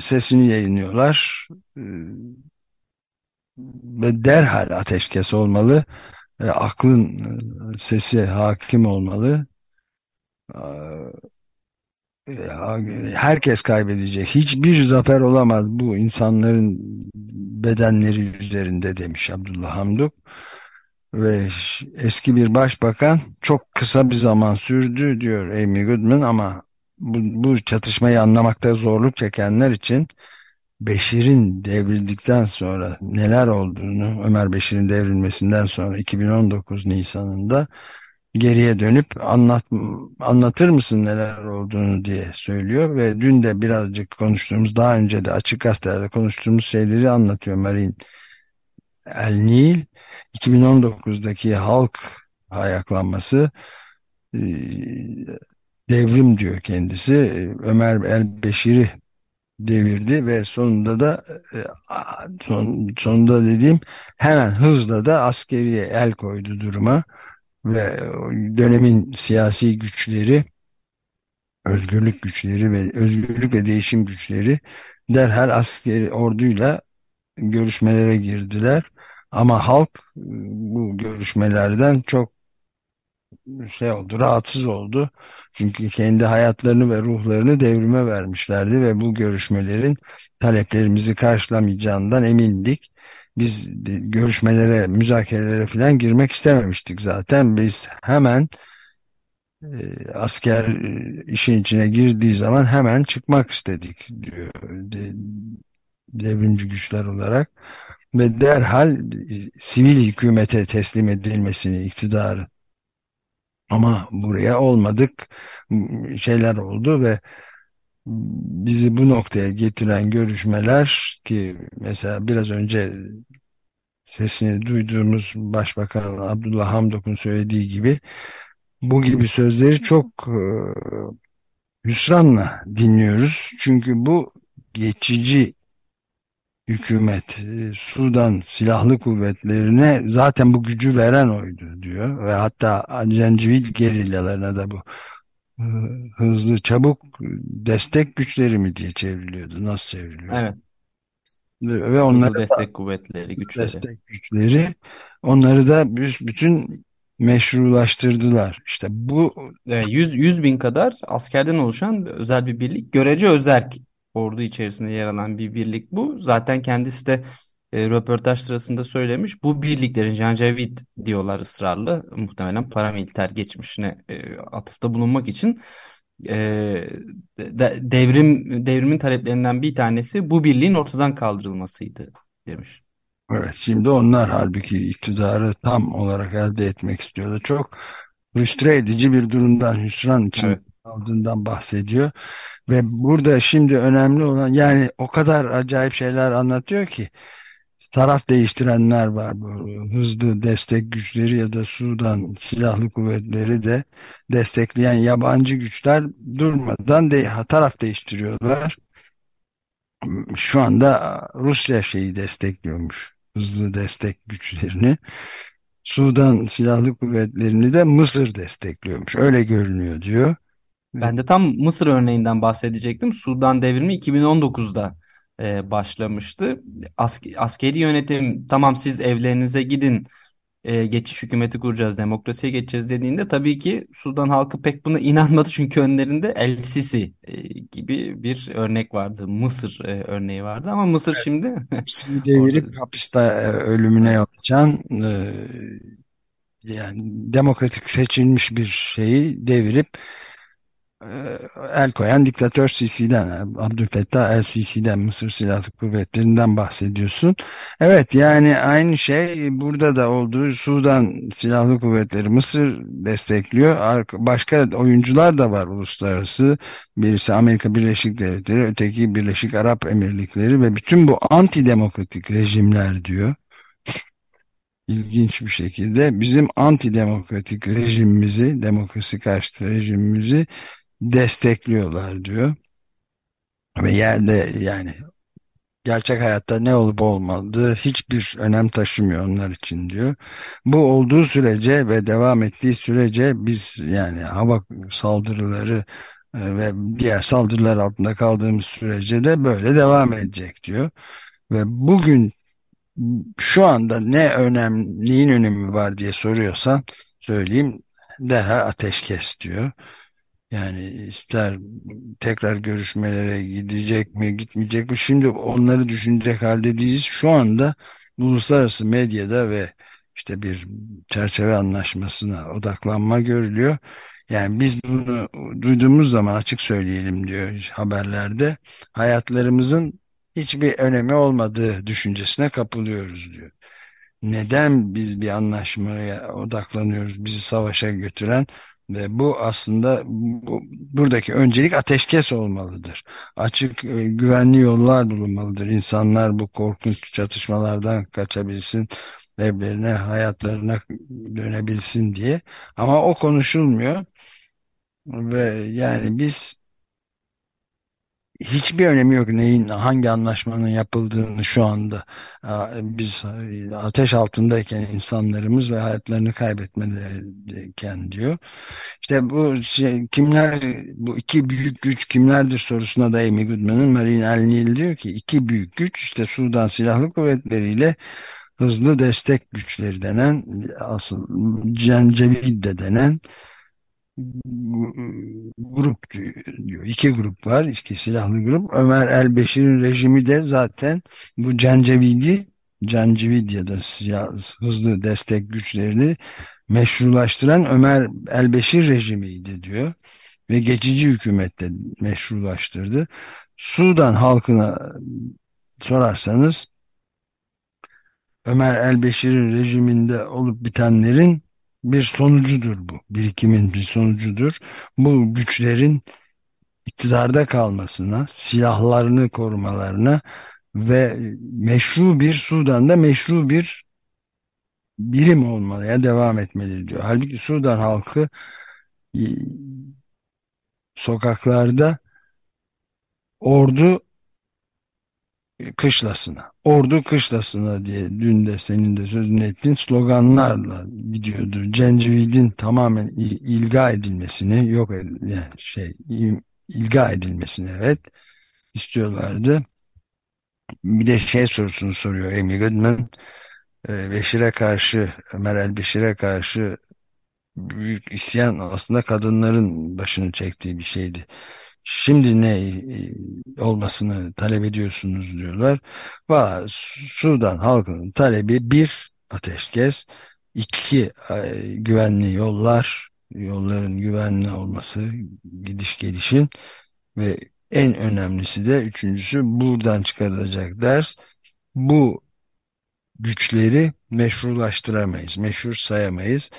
sesini yayınlıyorlar. E, ve derhal ateşkes olmalı. E, aklın sesi hakim olmalı. E, herkes kaybedecek. Hiçbir zafer olamaz bu insanların bedenleri üzerinde demiş Abdullah Hamdok ve eski bir başbakan çok kısa bir zaman sürdü diyor Amy Goodman ama bu, bu çatışmayı anlamakta zorluk çekenler için Beşir'in devrildikten sonra neler olduğunu Ömer Beşir'in devrilmesinden sonra 2019 Nisan'ında geriye dönüp anlat, anlatır mısın neler olduğunu diye söylüyor ve dün de birazcık konuştuğumuz daha önce de açık gazetelerde konuştuğumuz şeyleri anlatıyor Marin El Nil 2019'daki halk ayaklanması devrim diyor kendisi. Ömer el-Beşir'i devirdi ve sonunda da e, son, sonunda dediğim hemen hızla da askeriye el koydu duruma ve dönemin siyasi güçleri özgürlük güçleri ve özgürlük ve değişim güçleri derhal askeri orduyla görüşmelere girdiler. Ama halk e, bu görüşmelerden çok şey oldu, rahatsız oldu. Çünkü kendi hayatlarını ve ruhlarını devrime vermişlerdi ve bu görüşmelerin taleplerimizi karşılamayacağından emindik. Biz görüşmelere, müzakerelere falan girmek istememiştik zaten. Biz hemen e, asker e, işin içine girdiği zaman hemen çıkmak istedik diyor de, devrimci güçler olarak ve derhal e, sivil hükümete teslim edilmesini iktidarı ama buraya olmadık şeyler oldu ve bizi bu noktaya getiren görüşmeler ki mesela biraz önce sesini duyduğumuz Başbakan Abdullah Hamdok'un söylediği gibi bu gibi sözleri çok e, hüsranla dinliyoruz. Çünkü bu geçici hükümet e, Sudan silahlı kuvvetlerine zaten bu gücü veren oydu diyor ve hatta Cencivil gerillalarına da bu e, hızlı çabuk destek güçleri mi diye çevriliyordu. Nasıl çevriliyor? Evet. Ve onlara Hızlı destek kuvvetleri, güçleri. destek güçleri onları da bütün meşrulaştırdılar. İşte bu 100, 100 bin kadar askerden oluşan özel bir birlik. Görece özerk ordu içerisinde yer alan bir birlik bu. Zaten kendisi de e, röportaj sırasında söylemiş. Bu birliklerin Janjaweed diyorlar ısrarlı. Muhtemelen paramiliter geçmişine e, atıfta bulunmak için e, de, devrim devrimin taleplerinden bir tanesi bu birliğin ortadan kaldırılmasıydı demiş. Evet şimdi onlar halbuki iktidarı tam olarak elde etmek istiyordu. Çok frustre edici bir durumdan hüsran için Evet. Aldığından bahsediyor. Ve burada şimdi önemli olan yani o kadar acayip şeyler anlatıyor ki taraf değiştirenler var. Bu hızlı destek güçleri ya da Sudan silahlı kuvvetleri de destekleyen yabancı güçler durmadan de, taraf değiştiriyorlar. Şu anda Rusya şeyi destekliyormuş. Hızlı destek güçlerini. Sudan silahlı kuvvetlerini de Mısır destekliyormuş. Öyle görünüyor diyor. Ben de tam Mısır örneğinden bahsedecektim. Sudan devrimi 2019'da e, başlamıştı. Ask askeri yönetim tamam siz evlerinize gidin e, geçiş hükümeti kuracağız, demokrasiye geçeceğiz dediğinde tabii ki Sudan halkı pek buna inanmadı çünkü önlerinde El Sisi e, gibi bir örnek vardı. Mısır e, örneği vardı ama Mısır evet. şimdi Hepsini devirip orada. hapiste e, ölümüne açan e, yani demokratik seçilmiş bir şeyi devirip el koyan diktatör Sisi'den, Abdülfettah el Sisi'den, Mısır Silahlı Kuvvetleri'nden bahsediyorsun. Evet yani aynı şey burada da olduğu Sudan Silahlı Kuvvetleri Mısır destekliyor. Başka oyuncular da var uluslararası. Birisi Amerika Birleşik Devletleri, öteki Birleşik Arap Emirlikleri ve bütün bu antidemokratik rejimler diyor. İlginç bir şekilde bizim antidemokratik rejimimizi, demokrasi karşıtı rejimimizi destekliyorlar diyor. Ve yerde yani gerçek hayatta ne olup olmadığı hiçbir önem taşımıyor onlar için diyor. Bu olduğu sürece ve devam ettiği sürece biz yani hava saldırıları e, ve diğer saldırılar altında kaldığımız sürece de böyle devam edecek diyor. Ve bugün şu anda ne önem, neyin önemi var diye soruyorsan söyleyeyim derhal ateşkes diyor. Yani ister tekrar görüşmelere gidecek mi gitmeyecek mi şimdi onları düşünecek halde değiliz. Şu anda uluslararası medyada ve işte bir çerçeve anlaşmasına odaklanma görülüyor. Yani biz bunu duyduğumuz zaman açık söyleyelim diyor haberlerde hayatlarımızın hiçbir önemi olmadığı düşüncesine kapılıyoruz diyor. Neden biz bir anlaşmaya odaklanıyoruz bizi savaşa götüren ve bu aslında bu, buradaki öncelik ateşkes olmalıdır. Açık e, güvenli yollar bulunmalıdır. İnsanlar bu korkunç çatışmalardan kaçabilsin, evlerine, hayatlarına dönebilsin diye. Ama o konuşulmuyor. Ve yani biz hiçbir önemi yok neyin hangi anlaşmanın yapıldığını şu anda biz ateş altındayken insanlarımız ve hayatlarını kaybetmedeyken diyor. İşte bu şey, kimler bu iki büyük güç kimlerdir sorusuna da Amy Goodman'ın Marine El diyor ki iki büyük güç işte Sudan Silahlı Kuvvetleri hızlı destek güçleri denen asıl Cencevid denen grup diyor. İki grup var. iki silahlı grup. Ömer el-Beşir'in rejimi de zaten bu Cencevidi Cencevidi ya da hızlı destek güçlerini meşrulaştıran Ömer el-Beşir rejimiydi diyor. Ve geçici hükümette meşrulaştırdı. Sudan halkına sorarsanız Ömer el-Beşir'in rejiminde olup bitenlerin bir sonucudur bu. Birikimin bir sonucudur. Bu güçlerin iktidarda kalmasına, silahlarını korumalarına ve meşru bir Sudan'da meşru bir birim olmaya devam etmeli diyor. Halbuki Sudan halkı e, sokaklarda ordu kışlasına, ordu kışlasına diye dün de senin de sözünü ettiğin sloganlarla gidiyordu. Cengivid'in tamamen ilga edilmesini, yok yani şey ilga edilmesini evet istiyorlardı. Bir de şey sorusunu soruyor Amy Goodman. E, Beşir'e karşı, Ömer El Beşir'e karşı büyük isyan aslında kadınların başını çektiği bir şeydi. Şimdi ne e, olmasını talep ediyorsunuz diyorlar. Valla Sudan halkının talebi bir ateşkes, iki e, güvenli yollar, yolların güvenli olması, gidiş gelişin ve en önemlisi de üçüncüsü buradan çıkarılacak ders bu güçleri meşrulaştıramayız, meşhur sayamayız.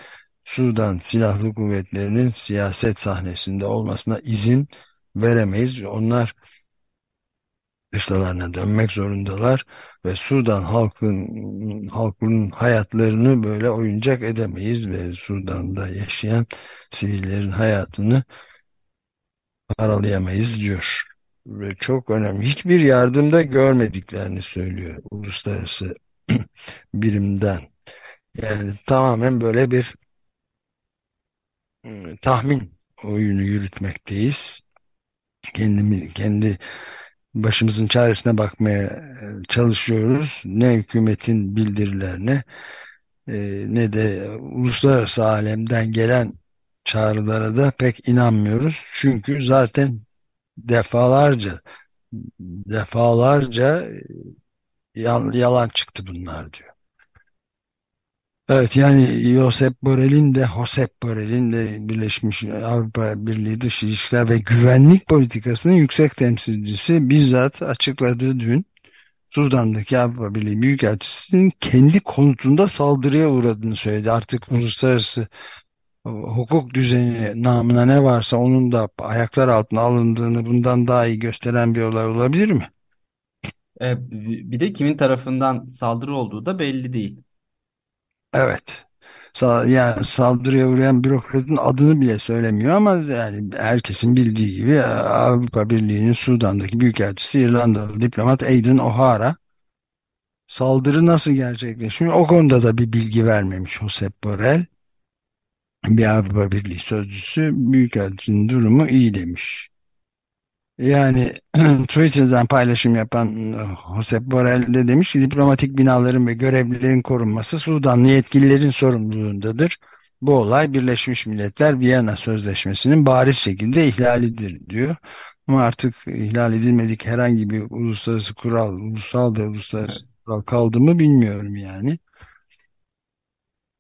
Sudan Silahlı Kuvvetleri'nin siyaset sahnesinde olmasına izin veremeyiz. Onlar dışlarına dönmek zorundalar ve Sudan halkın halkının hayatlarını böyle oyuncak edemeyiz ve Sudan'da yaşayan sivillerin hayatını paralayamayız diyor. Ve çok önemli. Hiçbir yardımda görmediklerini söylüyor uluslararası birimden. Yani tamamen böyle bir ıı, tahmin oyunu yürütmekteyiz. Kendimi, kendi başımızın çaresine bakmaya e, çalışıyoruz. Ne hükümetin bildirilerine e, ne de uluslararası alemden gelen çağrılara da pek inanmıyoruz. Çünkü zaten defalarca defalarca yalan çıktı bunlar diyor. Evet yani Josep Borrell'in de Josep Borrell'in de Birleşmiş Avrupa Birliği Dış İlişkiler ve Güvenlik Politikası'nın yüksek temsilcisi bizzat açıkladığı dün Sudan'daki Avrupa Birliği Büyükelçisi'nin kendi konutunda saldırıya uğradığını söyledi. Artık uluslararası hukuk düzeni namına ne varsa onun da ayaklar altına alındığını bundan daha iyi gösteren bir olay olabilir mi? E, bir de kimin tarafından saldırı olduğu da belli değil. Evet. Yani saldırıya uğrayan bürokratın adını bile söylemiyor ama yani herkesin bildiği gibi Avrupa Birliği'nin Sudan'daki büyükelçisi İrlandalı diplomat Aidan O'Hara saldırı nasıl gerçekleşmiş o konuda da bir bilgi vermemiş Josep Borrell bir Avrupa Birliği sözcüsü büyükelçinin durumu iyi demiş. Yani Twitter'dan paylaşım yapan e, Josep Borrell de demiş ki diplomatik binaların ve görevlilerin korunması Sudanlı yetkililerin sorumluluğundadır. Bu olay Birleşmiş Milletler Viyana Sözleşmesi'nin bariz şekilde ihlalidir diyor. Ama artık ihlal edilmedik herhangi bir uluslararası kural, ulusal ve uluslararası kural kaldı mı bilmiyorum yani.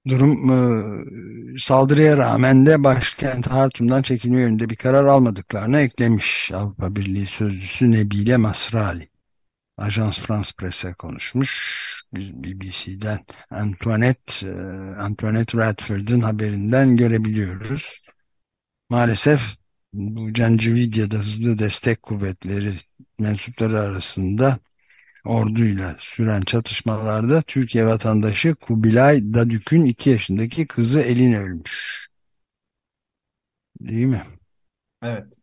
Durum e, saldırıya rağmen de başkent Hartum'dan çekilme yönünde bir karar almadıklarını eklemiş Avrupa Birliği Sözcüsü Nebile Masrali. Ajans France Presse konuşmuş. BBC'den Antoinette, e, Antoinette Radford'ın haberinden görebiliyoruz. Maalesef bu Cancevidya'da hızlı destek kuvvetleri mensupları arasında orduyla süren çatışmalarda Türkiye vatandaşı Kubilay Dadük'ün 2 yaşındaki kızı Elin ölmüş. Değil mi? Evet.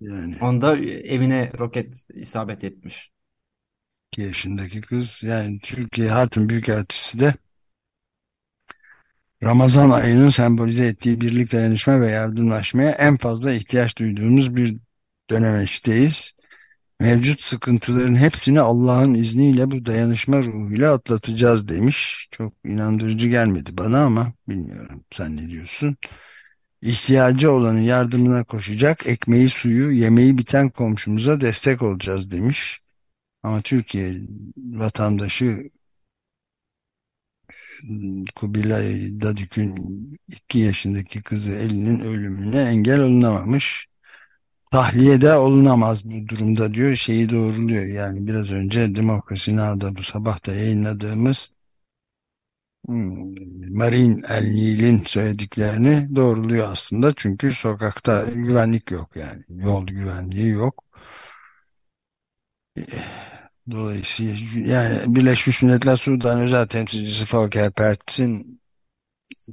Yani Onda evine roket isabet etmiş. 2 yaşındaki kız yani Türkiye Hatun Büyükelçisi de Ramazan ayının sembolize ettiği birlik dayanışma ve yardımlaşmaya en fazla ihtiyaç duyduğumuz bir dönemeçteyiz. Mevcut sıkıntıların hepsini Allah'ın izniyle bu dayanışma ruhuyla atlatacağız demiş. Çok inandırıcı gelmedi bana ama bilmiyorum sen ne diyorsun? İhtiyacı olanın yardımına koşacak, ekmeği suyu, yemeği biten komşumuza destek olacağız demiş. Ama Türkiye vatandaşı Kubilay Dadük'ün 2 yaşındaki kızı Elin'in ölümüne engel olunamamış. Tahliyede olunamaz bu durumda diyor. Şeyi doğruluyor yani biraz önce Demokrasi Now'da bu sabah da yayınladığımız hmm, Marin El Nil'in söylediklerini doğruluyor aslında. Çünkü sokakta güvenlik yok yani. Yol güvenliği yok. Dolayısıyla yani Birleşmiş Milletler Sudan Özel Temsilcisi Volker Pertz'in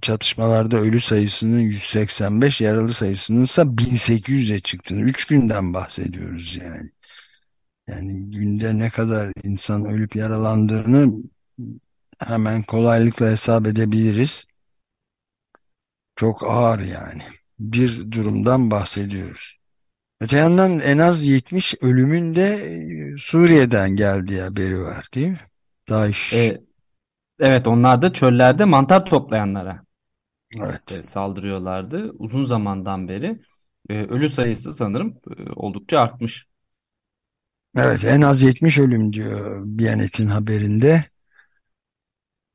çatışmalarda ölü sayısının 185, yaralı sayısının ise 1800'e çıktığını, 3 günden bahsediyoruz yani. Yani günde ne kadar insan ölüp yaralandığını hemen kolaylıkla hesap edebiliriz. Çok ağır yani. Bir durumdan bahsediyoruz. Öte yandan en az 70 ölümün de e, Suriye'den geldiği haberi var değil mi? DAEŞ. E, evet onlar da çöllerde mantar toplayanlara Evet. e, saldırıyorlardı. Uzun zamandan beri e, ölü sayısı sanırım e, oldukça artmış. Evet en az 70 ölüm diyor Biyanet'in haberinde.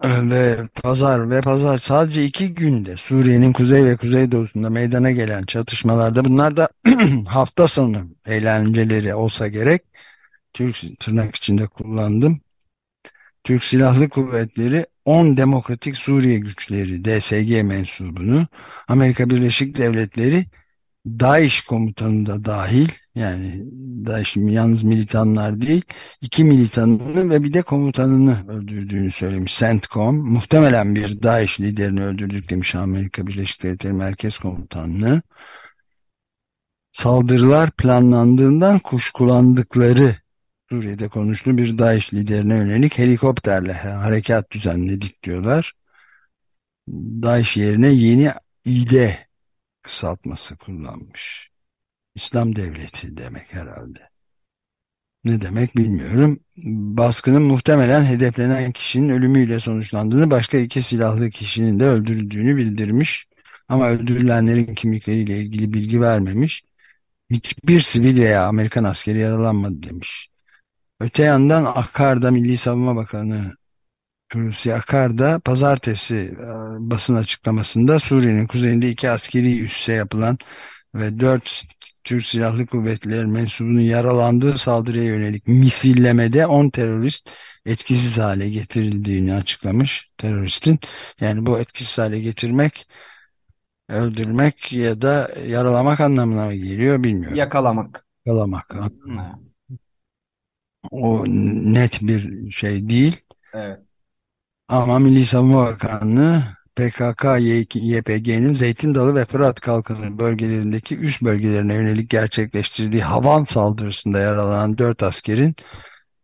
Ve pazar ve pazar sadece iki günde Suriye'nin kuzey ve kuzeydoğusunda meydana gelen çatışmalarda bunlar da hafta sonu eğlenceleri olsa gerek. Türk tırnak içinde kullandım. Türk Silahlı Kuvvetleri 10 Demokratik Suriye Güçleri DSG mensubunu Amerika Birleşik Devletleri DAEŞ komutanı da dahil yani DAEŞ yalnız militanlar değil iki militanını ve bir de komutanını öldürdüğünü söylemiş CENTCOM. Muhtemelen bir DAEŞ liderini öldürdük demiş Amerika Birleşik Devletleri Merkez Komutanlığı. Saldırılar planlandığından kuşkulandıkları Suriye'de konuştu bir DAEŞ liderine yönelik helikopterle harekat düzenledik diyorlar. DAEŞ yerine yeni İD kısaltması kullanmış. İslam devleti demek herhalde. Ne demek bilmiyorum. Baskının muhtemelen hedeflenen kişinin ölümüyle sonuçlandığını, başka iki silahlı kişinin de öldürüldüğünü bildirmiş. Ama öldürülenlerin kimlikleriyle ilgili bilgi vermemiş. Hiçbir sivil veya Amerikan askeri yaralanmadı demiş. Öte yandan Akar'da Milli Savunma Bakanı Hulusi Akar da pazartesi e, basın açıklamasında Suriye'nin kuzeyinde iki askeri üsse yapılan ve dört Türk Silahlı Kuvvetleri mensubunun yaralandığı saldırıya yönelik misillemede 10 terörist etkisiz hale getirildiğini açıklamış teröristin. Yani bu etkisiz hale getirmek öldürmek ya da yaralamak anlamına mı geliyor bilmiyorum. Yakalamak. Yakalamak. Hmm. O net bir şey değil. Evet. Ama Milli Savunma Bakanlığı PKK-YPG'nin Zeytin Dalı ve Fırat Kalkanı bölgelerindeki üst bölgelerine yönelik gerçekleştirdiği havan saldırısında yaralanan 4 askerin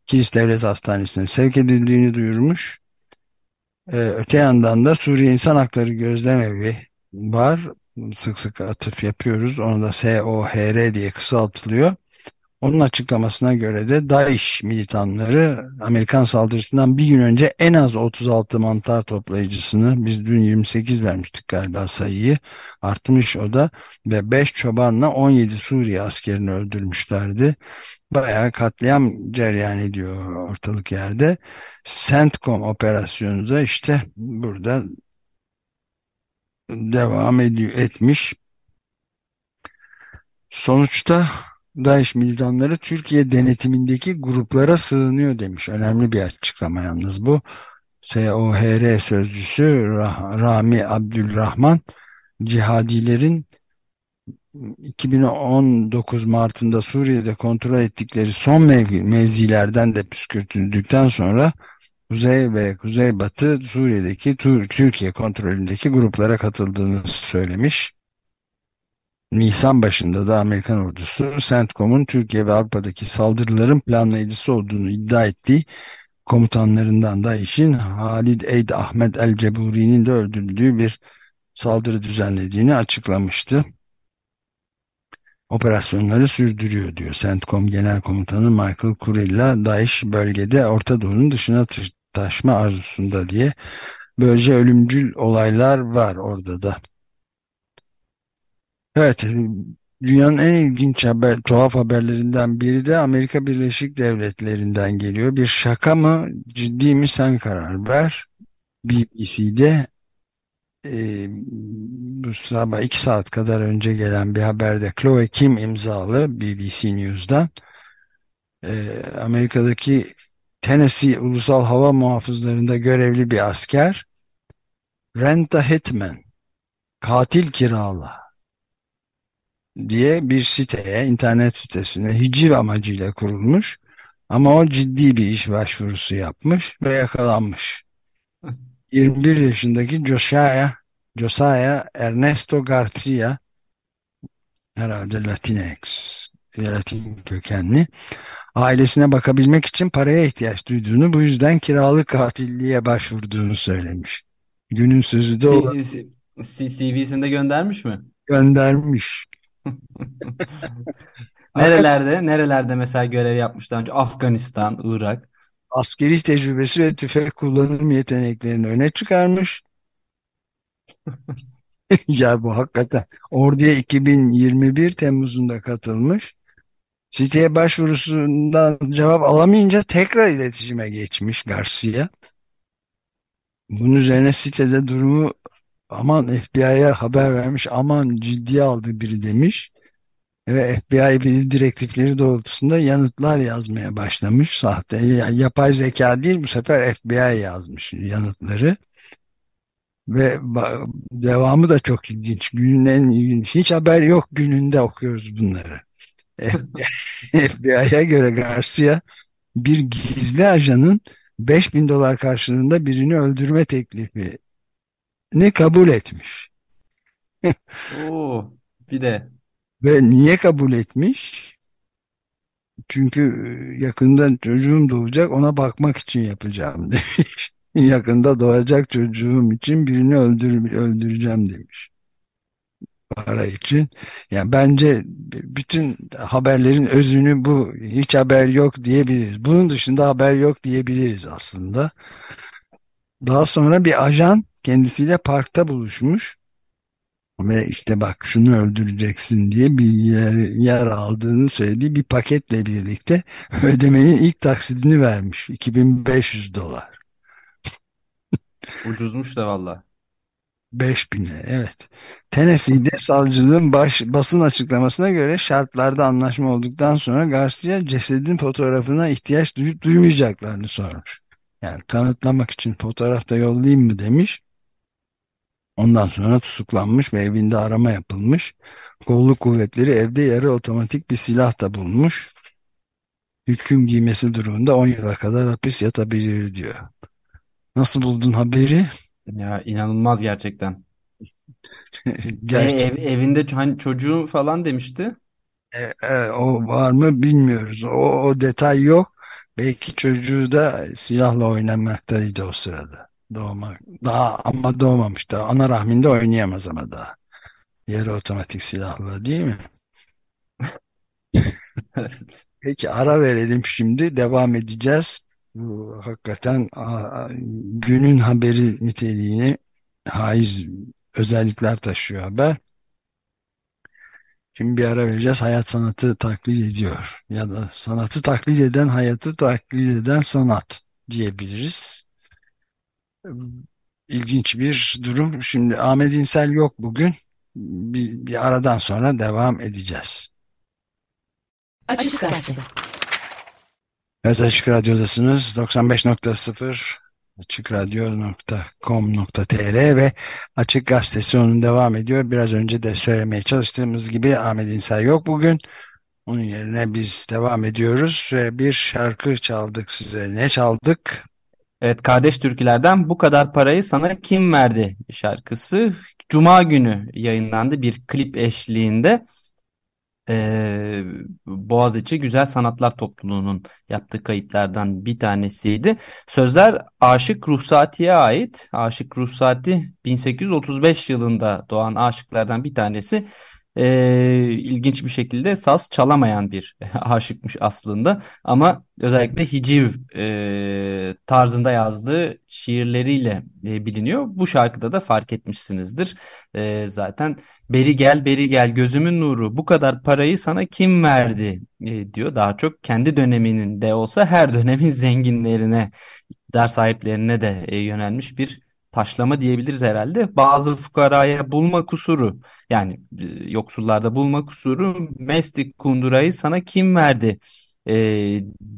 Kilis Devlet Hastanesi'ne sevk edildiğini duyurmuş. Ee, öte yandan da Suriye İnsan Hakları Gözlemevi var. Sık sık atıf yapıyoruz. Onu da SOHR diye kısaltılıyor. Onun açıklamasına göre de DAEŞ militanları Amerikan saldırısından bir gün önce en az 36 mantar toplayıcısını biz dün 28 vermiştik galiba sayıyı artmış o da ve 5 çobanla 17 Suriye askerini öldürmüşlerdi. Bayağı katliam cereyan ediyor ortalık yerde. CENTCOM operasyonu da işte burada devam ediyor etmiş. Sonuçta DAEŞ militanları Türkiye denetimindeki gruplara sığınıyor demiş. Önemli bir açıklama yalnız bu. SOHR sözcüsü Rami Abdülrahman cihadilerin 2019 Mart'ında Suriye'de kontrol ettikleri son mevzilerden de püskürtüldükten sonra Kuzey ve Kuzeybatı Suriye'deki Türkiye kontrolündeki gruplara katıldığını söylemiş. Nisan başında da Amerikan ordusu CENTCOM'un Türkiye ve Avrupa'daki saldırıların planlayıcısı olduğunu iddia ettiği komutanlarından da işin Halid Eid Ahmet El Ceburi'nin de öldürüldüğü bir saldırı düzenlediğini açıklamıştı. Operasyonları sürdürüyor diyor CENTCOM Genel Komutanı Michael Kurilla DAEŞ bölgede Orta Doğu'nun dışına taşma arzusunda diye böylece ölümcül olaylar var orada da. Evet, dünyanın en ilginç haber, tuhaf haberlerinden biri de Amerika Birleşik Devletleri'nden geliyor. Bir şaka mı, ciddi mi sen karar ver. BBC'de e, bu sabah iki saat kadar önce gelen bir haberde Chloe Kim imzalı BBC News'dan e, Amerika'daki Tennessee Ulusal Hava Muhafızlarında görevli bir asker Renta Hitman katil kirala diye bir siteye, internet sitesine hiciv amacıyla kurulmuş. Ama o ciddi bir iş başvurusu yapmış ve yakalanmış. 21 yaşındaki Josiah, Josiah Ernesto Garcia herhalde Latinx, Latin kökenli ailesine bakabilmek için paraya ihtiyaç duyduğunu bu yüzden kiralık katilliğe başvurduğunu söylemiş. Günün sözü de o CV'sinde göndermiş mi? Göndermiş. Nerelerde, nerelerde mesela görev yapmışlar önce? Afganistan, Irak. Askeri tecrübesi ve tüfek kullanım yeteneklerini öne çıkarmış. ya bu hakikaten. Orduya 2021 Temmuz'unda katılmış. Siteye başvurusundan cevap alamayınca tekrar iletişime geçmiş Garcia. Bunun üzerine sitede durumu aman FBI'ye haber vermiş aman ciddiye aldı biri demiş. Ve FBI bilgi direktifleri doğrultusunda yanıtlar yazmaya başlamış. Sahte yani yapay zeka değil bu sefer FBI yazmış yanıtları. Ve devamı da çok ilginç. Günün en ilginç hiç haber yok gününde okuyoruz bunları. FBI'ye göre Garcia bir gizli ajanın 5000 dolar karşılığında birini öldürme teklifi ne kabul etmiş. Oo, bir de. Ve niye kabul etmiş? Çünkü e, yakında çocuğum doğacak ona bakmak için yapacağım demiş. yakında doğacak çocuğum için birini öldür, öldüreceğim demiş. Para için. Yani bence bütün haberlerin özünü bu. Hiç haber yok diyebiliriz. Bunun dışında haber yok diyebiliriz aslında. Daha sonra bir ajan kendisiyle parkta buluşmuş ve işte bak şunu öldüreceksin diye bilgiler yer aldığını söylediği bir paketle birlikte ödemenin ilk taksidini vermiş 2500 dolar. Ucuzmuş da valla. 5000'e evet. Tennessee'de savcılığın baş, basın açıklamasına göre şartlarda anlaşma olduktan sonra Garcia cesedin fotoğrafına ihtiyaç duyup duymayacaklarını sormuş. Yani tanıtlamak için fotoğrafta yollayayım mı demiş. Ondan sonra tutuklanmış ve evinde arama yapılmış. Kolluk kuvvetleri evde yarı otomatik bir silah da bulmuş. Hüküm giymesi durumunda 10 yıla kadar hapis yatabilir diyor. Nasıl buldun haberi? Ya inanılmaz gerçekten. gerçekten. E, ev, evinde hani çocuğu falan demişti. E, e, o var mı bilmiyoruz. O, o detay yok. Belki çocuğu da silahla oynamaktaydı o sırada. Doğmak. Daha ama doğmamış da. Ana rahminde oynayamaz ama daha. Yarı otomatik silahla değil mi? Peki ara verelim şimdi. Devam edeceğiz. Bu hakikaten günün haberi niteliğini haiz özellikler taşıyor haber. Şimdi bir ara vereceğiz. Hayat sanatı taklit ediyor. Ya da sanatı taklit eden hayatı taklit eden sanat diyebiliriz. İlginç bir durum. Şimdi Ahmet İnsel yok bugün. Bir, bir aradan sonra devam edeceğiz. Açık Gazete. Evet Açık Radyo'dasınız. 95.0 açıkradyo.com.tr ve Açık Gazetesi onun devam ediyor. Biraz önce de söylemeye çalıştığımız gibi Ahmet İnsel yok bugün. Onun yerine biz devam ediyoruz ve bir şarkı çaldık size. Ne çaldık? Evet kardeş türkülerden bu kadar parayı sana kim verdi şarkısı. Cuma günü yayınlandı bir klip eşliğinde. Ee, Boğaziçi Güzel Sanatlar Topluluğu'nun yaptığı kayıtlardan bir tanesiydi. Sözler Aşık Ruhsati'ye ait. Aşık Ruhsati 1835 yılında doğan aşıklardan bir tanesi e, ilginç bir şekilde saz çalamayan bir aşıkmış aslında. Ama özellikle hiciv e, tarzında yazdığı şiirleriyle e, biliniyor. Bu şarkıda da fark etmişsinizdir. E, zaten beri gel beri gel gözümün nuru bu kadar parayı sana kim verdi e, diyor. Daha çok kendi döneminin de olsa her dönemin zenginlerine, iktidar sahiplerine de e, yönelmiş bir taşlama diyebiliriz herhalde. Bazı fukaraya bulma kusuru yani e, yoksullarda bulma kusuru mestik kundurayı sana kim verdi e,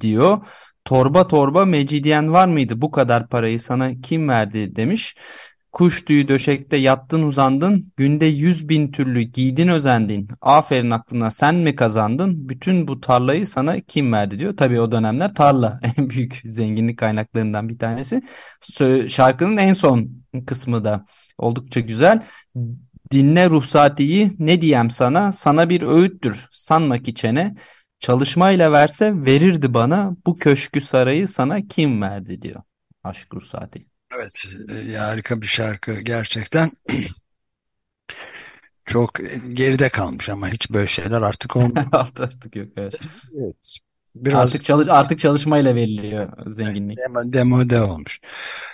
diyor. Torba torba mecidiyen var mıydı bu kadar parayı sana kim verdi demiş. Kuş tüyü döşekte yattın uzandın, günde yüz bin türlü giydin özendin. Aferin aklına sen mi kazandın? Bütün bu tarlayı sana kim verdi diyor. Tabii o dönemler tarla en büyük zenginlik kaynaklarından bir tanesi. Şarkının en son kısmı da oldukça güzel. Dinle ruhsatiyi ne diyem sana? Sana bir öğüttür sanma ki çene. Çalışmayla verse verirdi bana bu köşkü sarayı sana kim verdi diyor. Aşk ruhsati. Evet, e, harika bir şarkı gerçekten. Çok geride kalmış ama hiç böyle şeyler artık olmuyor. Artık artık yok evet. Evet. Biraz Artık çalış artık çalışmayla veriliyor zenginlik. demo, demode olmuş.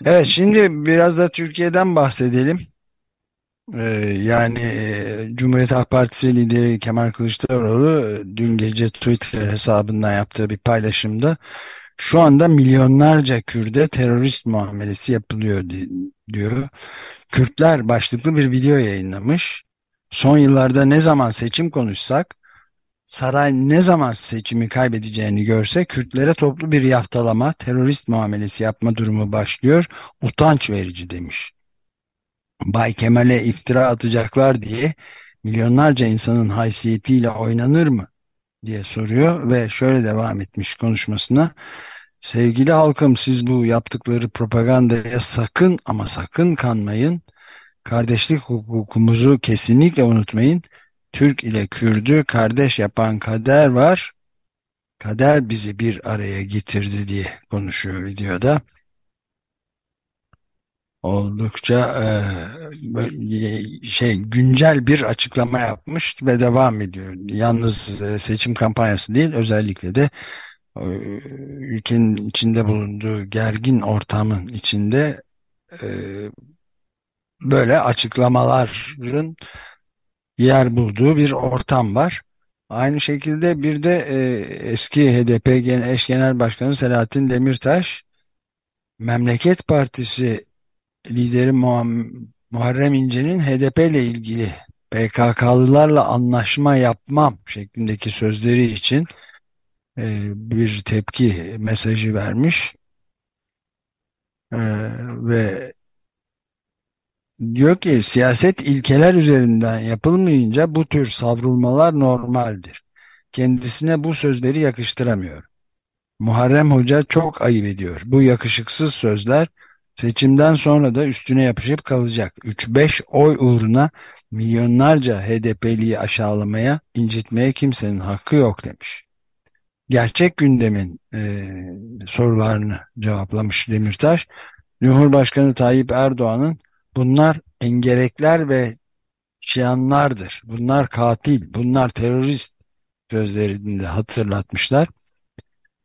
Evet, şimdi biraz da Türkiye'den bahsedelim. Ee, yani e, Cumhuriyet Halk Partisi lideri Kemal Kılıçdaroğlu e, dün gece Twitter hesabından yaptığı bir paylaşımda şu anda milyonlarca Kürde terörist muamelesi yapılıyor di- diyor. Kürtler başlıklı bir video yayınlamış. Son yıllarda ne zaman seçim konuşsak, saray ne zaman seçimi kaybedeceğini görse Kürtlere toplu bir yaftalama, terörist muamelesi yapma durumu başlıyor. Utanç verici demiş. Bay Kemal'e iftira atacaklar diye milyonlarca insanın haysiyetiyle oynanır mı diye soruyor ve şöyle devam etmiş konuşmasına. Sevgili halkım siz bu yaptıkları propagandaya sakın ama sakın kanmayın. Kardeşlik hukukumuzu kesinlikle unutmayın. Türk ile Kürdü kardeş yapan kader var. Kader bizi bir araya getirdi diye konuşuyor videoda. Oldukça e, şey güncel bir açıklama yapmış ve devam ediyor. Yalnız e, seçim kampanyası değil özellikle de e, ülkenin içinde bulunduğu gergin ortamın içinde e, böyle açıklamaların yer bulduğu bir ortam var. Aynı şekilde bir de e, eski HDP eş genel başkanı Selahattin Demirtaş Memleket Partisi lideri Muharrem İnce'nin HDP ile ilgili PKK'lılarla anlaşma yapmam şeklindeki sözleri için e, bir tepki mesajı vermiş e, ve diyor ki siyaset ilkeler üzerinden yapılmayınca bu tür savrulmalar normaldir. Kendisine bu sözleri yakıştıramıyor. Muharrem Hoca çok ayıp ediyor. Bu yakışıksız sözler Seçimden sonra da üstüne yapışıp kalacak. 3-5 oy uğruna milyonlarca HDP'liyi aşağılamaya, incitmeye kimsenin hakkı yok demiş. Gerçek gündemin e, sorularını cevaplamış Demirtaş. Cumhurbaşkanı Tayyip Erdoğan'ın bunlar engerekler ve şiyanlardır. Bunlar katil, bunlar terörist sözlerini de hatırlatmışlar.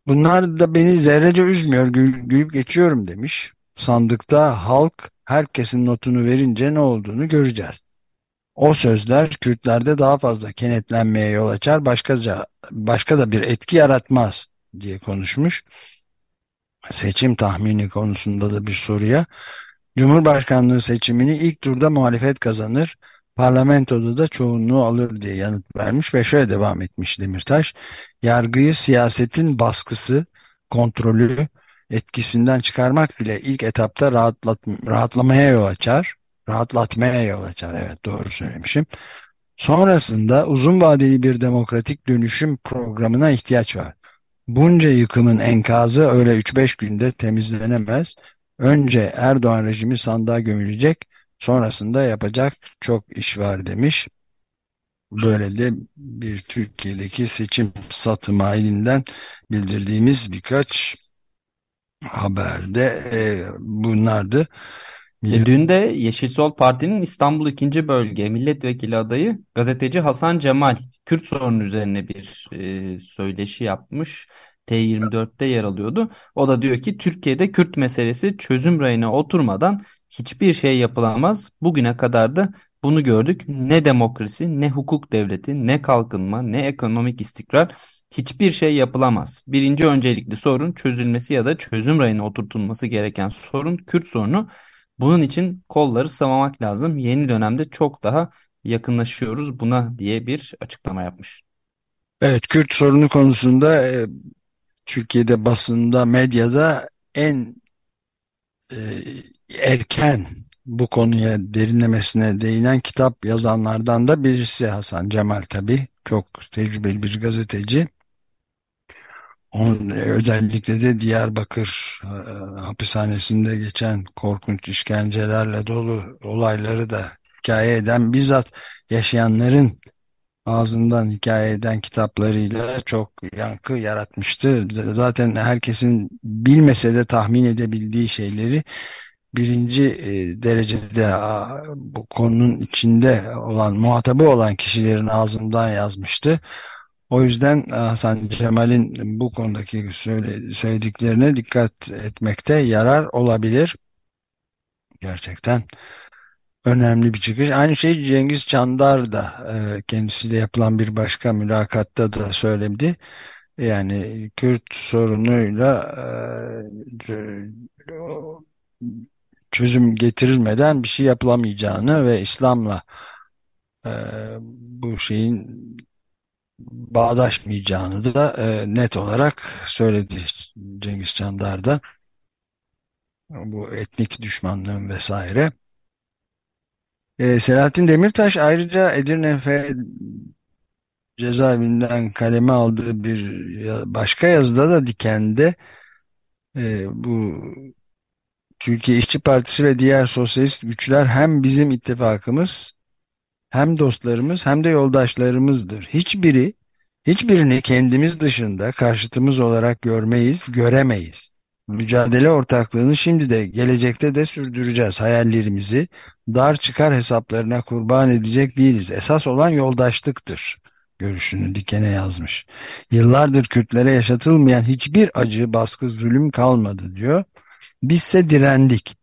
Bunlar da beni zerrece üzmüyor, gülüp geçiyorum demiş sandıkta halk herkesin notunu verince ne olduğunu göreceğiz. O sözler Kürtlerde daha fazla kenetlenmeye yol açar, başkaca, başka da bir etki yaratmaz diye konuşmuş. Seçim tahmini konusunda da bir soruya. Cumhurbaşkanlığı seçimini ilk turda muhalefet kazanır, parlamentoda da çoğunluğu alır diye yanıt vermiş ve şöyle devam etmiş Demirtaş. Yargıyı siyasetin baskısı, kontrolü, etkisinden çıkarmak bile ilk etapta rahatlat, rahatlamaya yol açar. Rahatlatmaya yol açar. Evet doğru söylemişim. Sonrasında uzun vadeli bir demokratik dönüşüm programına ihtiyaç var. Bunca yıkımın enkazı öyle 3-5 günde temizlenemez. Önce Erdoğan rejimi sandığa gömülecek, Sonrasında yapacak çok iş var demiş. Böyle de bir Türkiye'deki seçim satım halinden bildirdiğimiz birkaç haberde e, bunlardı. E, dün de Yeşil Sol Parti'nin İstanbul 2. Bölge Milletvekili adayı gazeteci Hasan Cemal Kürt sorunu üzerine bir e, söyleşi yapmış. T24'te yer alıyordu. O da diyor ki Türkiye'de Kürt meselesi çözüm rayına oturmadan hiçbir şey yapılamaz. Bugüne kadar da bunu gördük. Ne demokrasi, ne hukuk devleti, ne kalkınma, ne ekonomik istikrar hiçbir şey yapılamaz. Birinci öncelikli sorun çözülmesi ya da çözüm rayına oturtulması gereken sorun Kürt sorunu. Bunun için kolları sıvamak lazım. Yeni dönemde çok daha yakınlaşıyoruz buna diye bir açıklama yapmış. Evet, Kürt sorunu konusunda e, Türkiye'de basında, medyada en e, erken bu konuya derinlemesine değinen kitap yazanlardan da birisi Hasan Cemal tabii. Çok tecrübeli bir gazeteci. Onun, özellikle de Diyarbakır e, hapishanesinde geçen korkunç işkencelerle dolu olayları da hikaye eden bizzat yaşayanların ağzından hikaye eden kitaplarıyla çok yankı yaratmıştı. Zaten herkesin bilmese de tahmin edebildiği şeyleri birinci e, derecede bu konunun içinde olan, muhatabı olan kişilerin ağzından yazmıştı. O yüzden Hasan Cemal'in bu konudaki söylediklerine dikkat etmekte yarar olabilir. Gerçekten önemli bir çıkış. Aynı şey Cengiz Çandar da e, kendisiyle yapılan bir başka mülakatta da söyledi. Yani Kürt sorunuyla e, çözüm getirilmeden bir şey yapılamayacağını ve İslam'la e, bu şeyin bağdaşmayacağını da net olarak söyledi Cengiz Çandar da. Bu etnik düşmanlığın vesaire. E, Selahattin Demirtaş ayrıca Edirne F cezaevinden kaleme aldığı bir başka yazıda da Diken'de e, bu Türkiye İşçi Partisi ve diğer sosyalist güçler hem bizim ittifakımız hem dostlarımız hem de yoldaşlarımızdır. Hiçbiri hiçbirini kendimiz dışında karşıtımız olarak görmeyiz, göremeyiz. Mücadele ortaklığını şimdi de gelecekte de sürdüreceğiz. Hayallerimizi dar çıkar hesaplarına kurban edecek değiliz. Esas olan yoldaşlıktır görüşünü dikene yazmış. Yıllardır Kürtlere yaşatılmayan hiçbir acı, baskı, zulüm kalmadı diyor. Bizse direndik.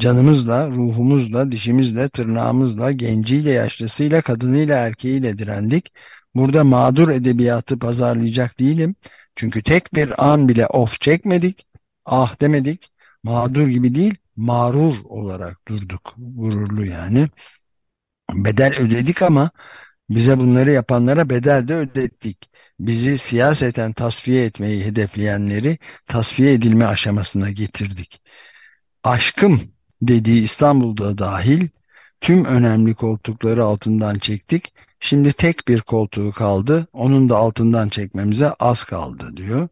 Canımızla, ruhumuzla, dişimizle, tırnağımızla, genciyle, yaşlısıyla, kadınıyla, erkeğiyle direndik. Burada mağdur edebiyatı pazarlayacak değilim. Çünkü tek bir an bile of çekmedik ah demedik. Mağdur gibi değil, mağrur olarak durduk. Gururlu yani. Bedel ödedik ama bize bunları yapanlara bedel de ödettik. Bizi siyaseten tasfiye etmeyi hedefleyenleri tasfiye edilme aşamasına getirdik. Aşkım dediği İstanbul'da dahil tüm önemli koltukları altından çektik. Şimdi tek bir koltuğu kaldı. Onun da altından çekmemize az kaldı diyor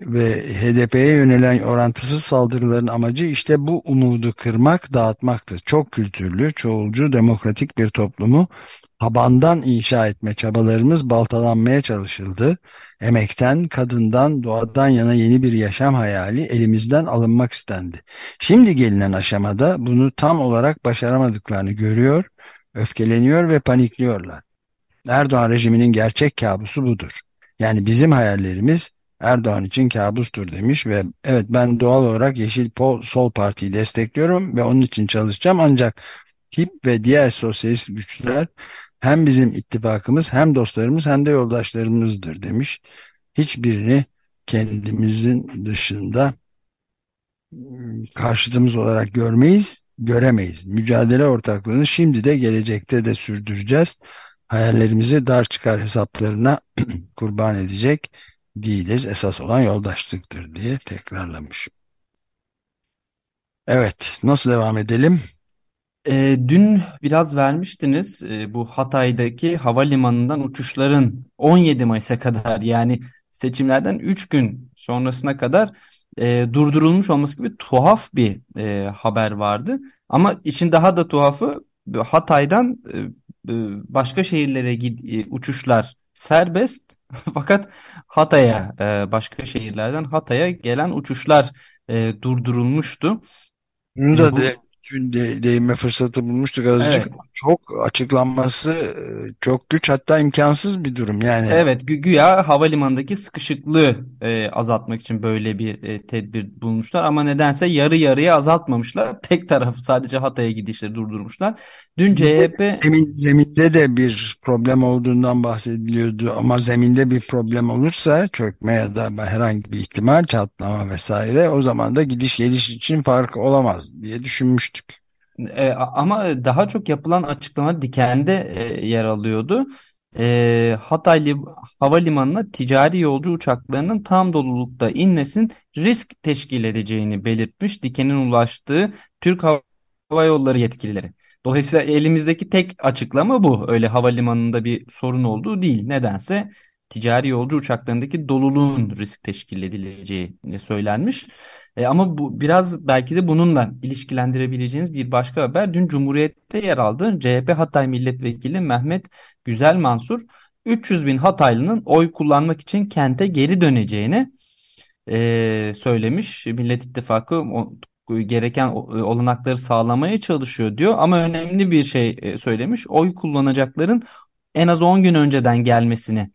ve HDP'ye yönelen orantısız saldırıların amacı işte bu umudu kırmak, dağıtmaktı. Çok kültürlü, çoğulcu, demokratik bir toplumu tabandan inşa etme çabalarımız baltalanmaya çalışıldı. Emekten, kadından, doğadan yana yeni bir yaşam hayali elimizden alınmak istendi. Şimdi gelinen aşamada bunu tam olarak başaramadıklarını görüyor, öfkeleniyor ve panikliyorlar. Erdoğan rejiminin gerçek kabusu budur. Yani bizim hayallerimiz Erdoğan için kabustur demiş ve evet ben doğal olarak Yeşil Sol Parti'yi destekliyorum ve onun için çalışacağım ancak tip ve diğer sosyalist güçler hem bizim ittifakımız hem dostlarımız hem de yoldaşlarımızdır demiş. Hiçbirini kendimizin dışında ıı, karşıtımız olarak görmeyiz, göremeyiz. Mücadele ortaklığını şimdi de gelecekte de sürdüreceğiz. Hayallerimizi dar çıkar hesaplarına kurban edecek değiliz. Esas olan yoldaşlıktır diye tekrarlamış. Evet, nasıl devam edelim? E, dün biraz vermiştiniz e, bu Hatay'daki havalimanından uçuşların 17 Mayıs'a kadar yani seçimlerden 3 gün sonrasına kadar e, durdurulmuş olması gibi tuhaf bir e, haber vardı. Ama işin daha da tuhafı Hatay'dan e, e, başka şehirlere gid- e, uçuşlar serbest fakat Hatay'a e, başka şehirlerden Hatay'a gelen uçuşlar e, durdurulmuştu. Bunu da de, de, değinme fırsatı bulmuştuk azıcık. evet Çok açıklanması çok güç hatta imkansız bir durum. Yani Evet, gü güya havalimanındaki sıkışıklığı e, azaltmak için böyle bir e, tedbir bulmuşlar ama nedense yarı yarıya azaltmamışlar. Tek tarafı sadece Hatay'a gidişleri durdurmuşlar. Dün CHP zemin, zeminde de bir problem olduğundan bahsediliyordu ama zeminde bir problem olursa çökme ya da herhangi bir ihtimal çatlama vesaire o zaman da gidiş geliş için fark olamaz diye düşünmüştük. E, ama daha çok yapılan açıklamalar Diken'de e, yer alıyordu. E, Hatay Li- Havalimanı'na ticari yolcu uçaklarının tam dolulukta inmesinin risk teşkil edeceğini belirtmiş. Diken'in ulaştığı Türk Hava Yolları yetkilileri. Dolayısıyla elimizdeki tek açıklama bu. Öyle havalimanında bir sorun olduğu değil. Nedense ticari yolcu uçaklarındaki doluluğun risk teşkil edileceği söylenmiş. E, ama bu biraz belki de bununla ilişkilendirebileceğiniz bir başka haber. Dün Cumhuriyet'te yer aldı. CHP Hatay Milletvekili Mehmet Güzel Mansur 300 bin Hataylı'nın oy kullanmak için kente geri döneceğini e, söylemiş. Millet İttifakı o, gereken o- olanakları sağlamaya çalışıyor diyor. Ama önemli bir şey e, söylemiş. Oy kullanacakların en az 10 gün önceden gelmesini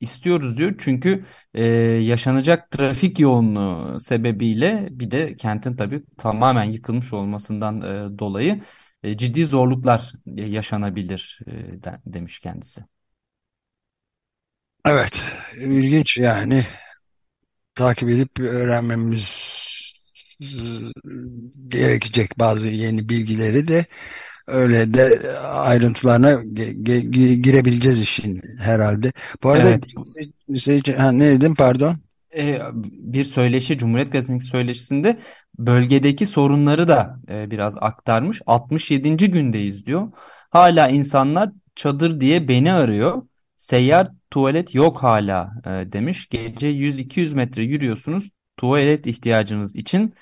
istiyoruz diyor. Çünkü e, yaşanacak trafik yoğunluğu sebebiyle bir de kentin tabii tamamen yıkılmış olmasından e, dolayı e, ciddi zorluklar e, yaşanabilir e, de- demiş kendisi. Evet, ilginç yani takip edip öğrenmemiz e, gerekecek bazı yeni bilgileri de öyle de ayrıntılarına girebileceğiz işin herhalde. Bu arada Evet, lise- ha, ne dedim pardon? e, bir söyleşi Cumhuriyet Gazetesi'ndeki söyleşisinde bölgedeki sorunları da e, biraz aktarmış. 67. gündeyiz diyor. Hala insanlar çadır diye beni arıyor. Seyyar tuvalet yok hala e, demiş. Gece 100-200 metre yürüyorsunuz tuvalet ihtiyacınız için.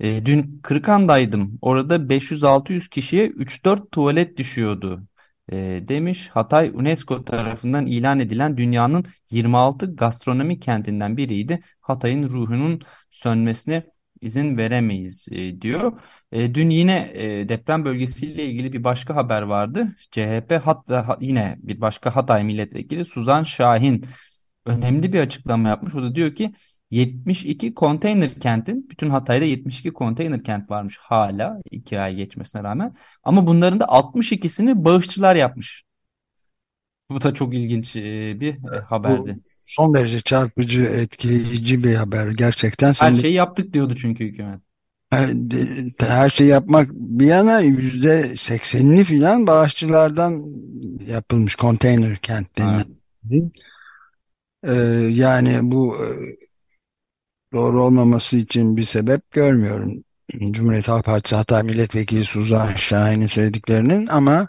E, dün Kırıkan'daydım. Orada 500-600 kişiye 3-4 tuvalet düşüyordu e, demiş. Hatay UNESCO tarafından ilan edilen dünyanın 26 gastronomi kentinden biriydi. Hatay'ın ruhunun sönmesine izin veremeyiz e, diyor. E, dün yine e, deprem bölgesiyle ilgili bir başka haber vardı. CHP hatta ha- yine bir başka Hatay milletvekili Suzan Şahin önemli bir açıklama yapmış. O da diyor ki 72 konteyner kentin, bütün Hatay'da 72 konteyner kent varmış hala 2 ay geçmesine rağmen. Ama bunların da 62'sini bağışçılar yapmış. Bu da çok ilginç e, bir e, Bu haberdi. son derece çarpıcı, etkileyici bir haber. Gerçekten Her şeyi yaptık diyordu çünkü hükümet. her, her şey yapmak bir yana yüzde seksenini filan bağışçılardan yapılmış konteyner kent Evet. Ee, yani bu e, doğru olmaması için bir sebep görmüyorum. Cumhuriyet Halk Partisi Hatay Milletvekili Suzan Şahin'in söylediklerinin ama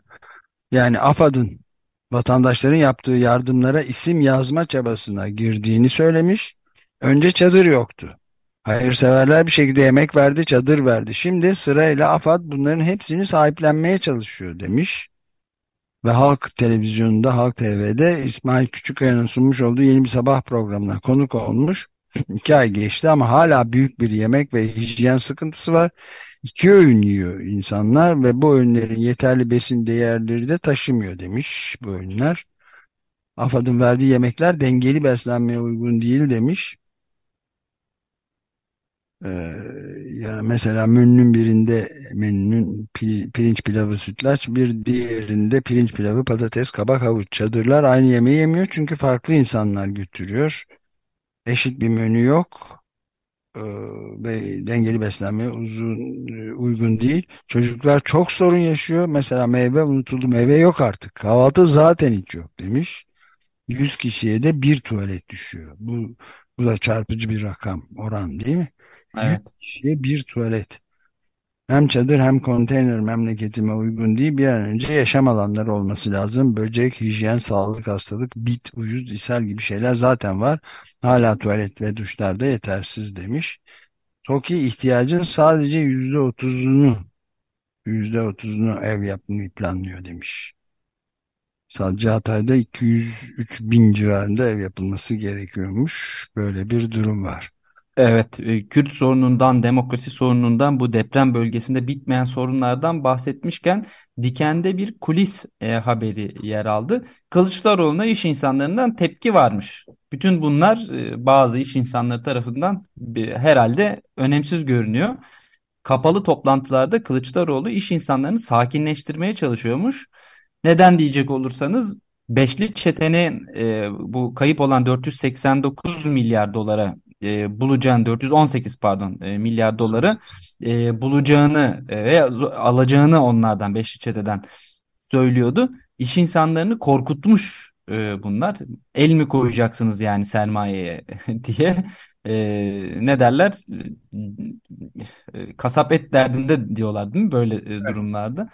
yani AFAD'ın vatandaşların yaptığı yardımlara isim yazma çabasına girdiğini söylemiş. Önce çadır yoktu. Hayırseverler bir şekilde yemek verdi, çadır verdi. Şimdi sırayla AFAD bunların hepsini sahiplenmeye çalışıyor demiş. Ve Halk Televizyonu'nda, Halk TV'de İsmail Küçükkaya'nın sunmuş olduğu yeni bir sabah programına konuk olmuş. İki ay geçti ama hala büyük bir yemek ve hijyen sıkıntısı var. İki öğün yiyor insanlar ve bu öğünlerin yeterli besin değerleri de taşımıyor demiş bu öğünler. AFAD'ın verdiği yemekler dengeli beslenmeye uygun değil demiş. Ee, yani mesela menünün birinde menünün pirinç pilavı sütlaç bir diğerinde pirinç pilavı patates kabak havuç çadırlar aynı yemeği yemiyor çünkü farklı insanlar götürüyor. Eşit bir menü yok. Ee, ve dengeli beslenmeye uzun, uygun değil. Çocuklar çok sorun yaşıyor. Mesela meyve unutuldu. Meyve yok artık. Kahvaltı zaten hiç yok demiş. 100 kişiye de bir tuvalet düşüyor. Bu, bu da çarpıcı bir rakam, oran değil mi? 100 Evet. kişiye bir tuvalet. Hem çadır hem konteyner memleketime uygun değil. Bir an önce yaşam alanları olması lazım. Böcek, hijyen, sağlık, hastalık, bit, uyuz, ishal gibi şeyler zaten var. Hala tuvalet ve duşlarda yetersiz demiş. TOKİ ihtiyacın sadece yüzde otuzunu %30'unu ev yapmayı planlıyor demiş. Sadece Hatay'da 203 bin civarında ev yapılması gerekiyormuş. Böyle bir durum var. Evet, e, Kürt sorunundan, demokrasi sorunundan, bu deprem bölgesinde bitmeyen sorunlardan bahsetmişken Diken'de bir kulis e, haberi yer aldı. Kılıçdaroğlu'na iş insanlarından tepki varmış. Bütün bunlar e, bazı iş insanları tarafından e, herhalde önemsiz görünüyor. Kapalı toplantılarda Kılıçdaroğlu iş insanlarını sakinleştirmeye çalışıyormuş. Neden diyecek olursanız Beşli çetenin e, bu kayıp olan 489 milyar dolara e, bulacağını 418 pardon e, milyar doları e, bulacağını e, veya alacağını onlardan Beşli çeteden söylüyordu. İş insanlarını korkutmuş e, bunlar. El mi koyacaksınız yani sermayeye diye e, ne derler e, kasap et derdinde diyorlar değil mi böyle e, Evet. durumlarda.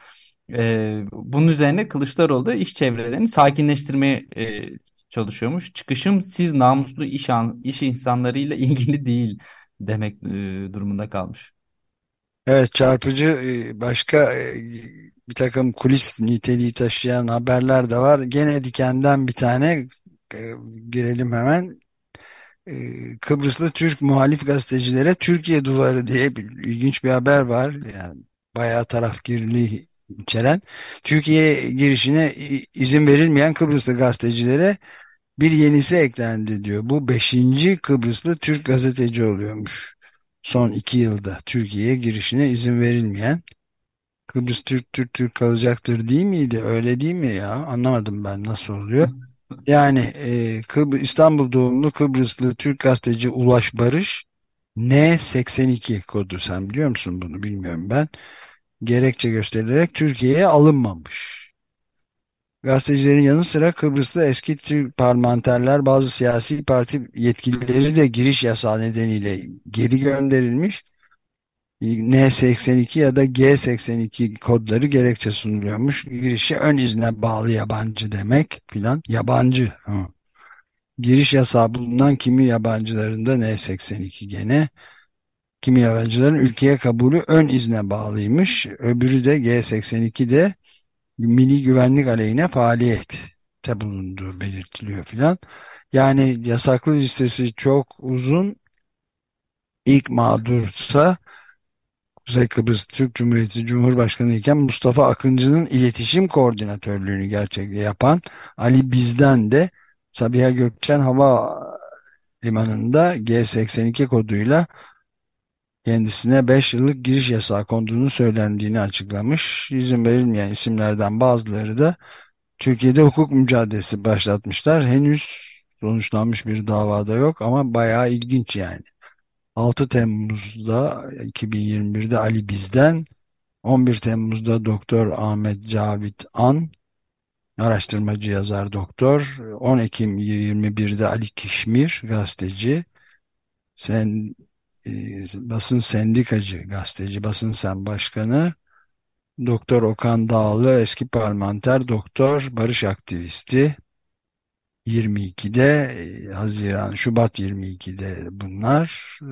E, bunun üzerine Kılıçdaroğlu da iş çevrelerini sakinleştirmeye e, çalışıyormuş. Çıkışım siz namuslu iş, an, iş insanlarıyla ilgili değil demek e, durumunda kalmış. Evet çarpıcı e, başka e, bir takım kulis niteliği taşıyan haberler de var. Gene Diken'den bir tane e, girelim hemen. Kıbrıslı Türk muhalif gazetecilere Türkiye duvarı diye bir, ilginç bir haber var. Yani bayağı tarafgirliği içeren. Türkiye girişine izin verilmeyen Kıbrıslı gazetecilere bir yenisi eklendi diyor. Bu beşinci Kıbrıslı Türk gazeteci oluyormuş. Son iki yılda Türkiye'ye girişine izin verilmeyen Kıbrıs Türk Türk Türk kalacaktır değil miydi? Öyle değil mi ya? Anlamadım ben nasıl oluyor. Yani e, Kıbr İstanbul doğumlu Kıbrıslı Türk gazeteci Ulaş Barış N82 kodu sen biliyor musun bunu bilmiyorum ben. Gerekçe gösterilerek Türkiye'ye alınmamış. Gazetecilerin yanı sıra Kıbrıs'ta eski Türk parlamenterler bazı siyasi parti yetkilileri de giriş yasağı nedeniyle geri gönderilmiş. N82 ya da G82 kodları gerekçe sunuluyormuş. Girişe ön izne bağlı yabancı demek filan. Yabancı. Hı. Giriş yasağı bulunan kimi yabancıların da N82 gene. Kimi yabancıların ülkeye kabulü ön izne bağlıymış. Öbürü de G82 de milli güvenlik aleyhine faaliyette bulunduğu belirtiliyor filan. Yani yasaklı listesi çok uzun. İlk mağdursa Kuzey Kıbrıs Türk Cumhuriyeti Cumhurbaşkanı iken Mustafa Akıncı'nın iletişim koordinatörlüğünü gerçekle yapan Ali Bizden de Sabiha Gökçen Hava Limanı'nda G82 koduyla kendisine 5 yıllık giriş yasağı konduğunu söylendiğini açıklamış. İzin verilmeyen isimlerden bazıları da Türkiye'de hukuk mücadelesi başlatmışlar. Henüz sonuçlanmış bir davada yok ama bayağı ilginç yani. 6 Temmuz'da 2021'de Ali Bizden 11 Temmuz'da Doktor Ahmet Cavit An araştırmacı yazar doktor 10 Ekim 21'de Ali Kişmir gazeteci sen basın sendikacı gazeteci basın sen başkanı Doktor Okan Dağlı eski parlamenter doktor barış aktivisti. 22'de e, Haziran, Şubat 22'de bunlar. E,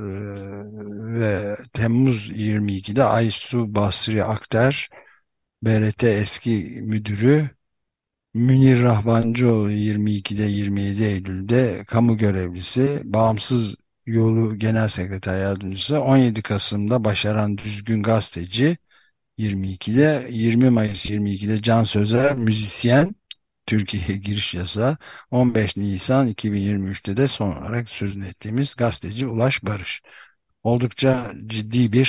ve Temmuz 22'de Aysu Basri Akter BRT eski müdürü. Münir Rahvancıoğlu 22'de 27 Eylül'de kamu görevlisi bağımsız yolu genel sekreter yardımcısı 17 Kasım'da Başaran Düzgün gazeteci 22'de 20 Mayıs 22'de Can Sözer müzisyen Türkiye'ye giriş yasağı 15 Nisan 2023'te de son olarak sözünü ettiğimiz gazeteci Ulaş Barış. Oldukça ciddi bir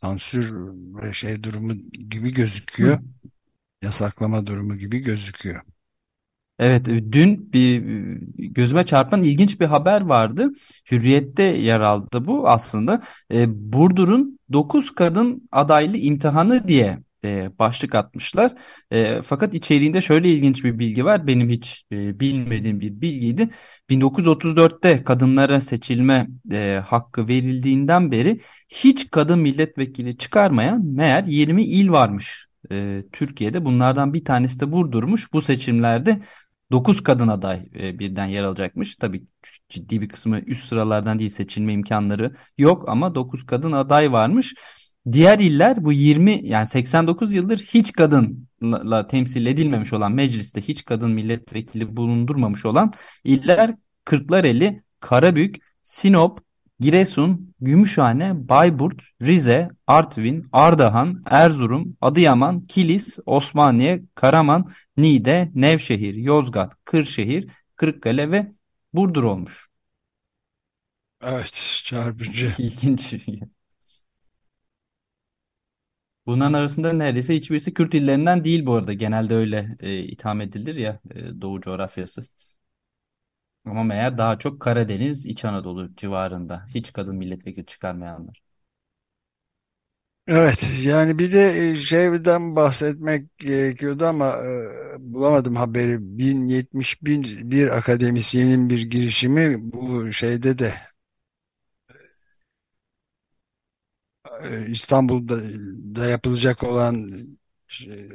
sansür ve şey durumu gibi gözüküyor. Yasaklama durumu gibi gözüküyor. Evet, e, dün bir e, gözüme çarpan ilginç bir haber vardı. Hürriyet'te yer aldı bu aslında. E, Burdur'un 9 kadın adaylı imtihanı diye e, başlık atmışlar. E, fakat içeriğinde şöyle ilginç bir bilgi var. Benim hiç e, bilmediğim bir bilgiydi. 1934'te kadınlara seçilme e, hakkı verildiğinden beri hiç kadın milletvekili çıkarmayan meğer 20 il varmış. E, Türkiye'de bunlardan bir tanesi de Burdur'muş. Bu seçimlerde 9 kadın aday e, birden yer alacakmış. Tabii ciddi bir kısmı üst sıralardan değil seçilme imkanları yok ama 9 kadın aday varmış. Diğer iller bu 20 yani 89 yıldır hiç kadınla temsil edilmemiş olan mecliste hiç kadın milletvekili bulundurmamış olan iller Kırklareli, Karabük, Sinop, Giresun, Gümüşhane, Bayburt, Rize, Artvin, Ardahan, Erzurum, Adıyaman, Kilis, Osmaniye, Karaman, Niğde, Nevşehir, Yozgat, Kırşehir, Kırıkkale ve Burdur olmuş. Evet, çarpıcı. İlginç. Bunların arasında neredeyse hiçbirisi Kürt illerinden değil bu arada. Genelde öyle e, itham edilir ya e, Doğu coğrafyası. Ama meğer daha çok Karadeniz, İç Anadolu civarında. Hiç kadın milletvekili çıkarmayanlar. Evet, yani bir de e, şeyden bahsetmek gerekiyordu ama e, bulamadım haberi. 1071 bir akademisyenin bir girişimi bu şeyde de e, İstanbul'da da yapılacak olan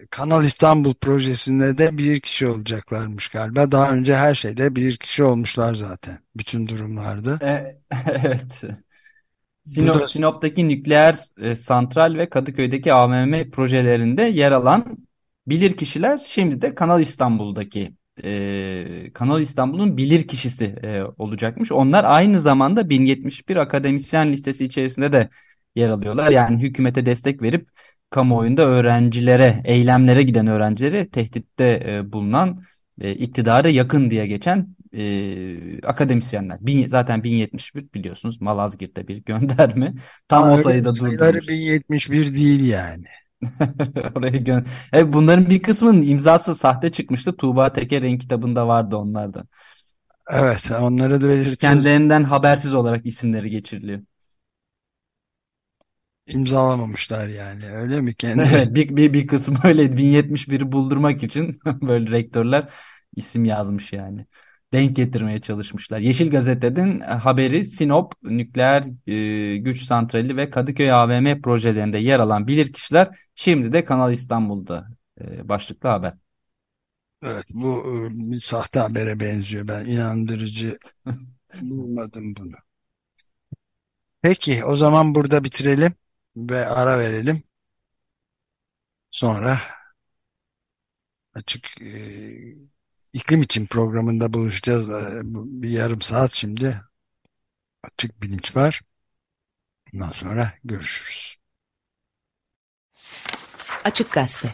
Kanal İstanbul projesinde de bir kişi olacaklarmış galiba. Daha önce her şeyde bir kişi olmuşlar zaten. Bütün durumlarda. E, evet. Bu da Sinop, Sinop'taki nükleer e, santral ve Kadıköy'deki AVM projelerinde yer alan bilirkişiler şimdi de Kanal İstanbul'daki e, Kanal İstanbul'un bilirkişisi e, olacakmış. Onlar aynı zamanda 1071 akademisyen listesi içerisinde de yer alıyorlar. Yani hükümete destek verip kamuoyunda öğrencilere, eylemlere giden öğrencilere tehditte e, bulunan, e, iktidara yakın diye geçen e, akademisyenler. Bin, zaten 1071 biliyorsunuz Malazgirt'te bir gönderme. Tam ama o sayıda durdurmuş. 1071 değil yani. Oraya gö e, bunların bir kısmının imzası sahte çıkmıştı. Tuğba Teker'in kitabında vardı onlardan. Evet, onları da belirtiyoruz. Kendilerinden habersiz olarak isimleri geçiriliyor. İmzalamamışlar yani. Öyle mi kendi? Evet, bir, bir, bir kısmı öyle 1071'i buldurmak için böyle rektörler isim yazmış yani. Denk getirmeye çalışmışlar. Yeşil Gazete'nin haberi Sinop nükleer e, güç santrali ve Kadıköy AVM projelerinde yer alan bilirkişiler şimdi de Kanal İstanbul'da e, başlıklı haber. Evet, bu e, bir sahte habere benziyor. Ben inandırıcı bulmadım bunu. Peki, o zaman burada bitirelim ve ara verelim. Sonra açık e, iklim için programında buluşacağız. E, bir yarım saat şimdi. Açık bilinç var. Ondan sonra görüşürüz. Açık Gazete.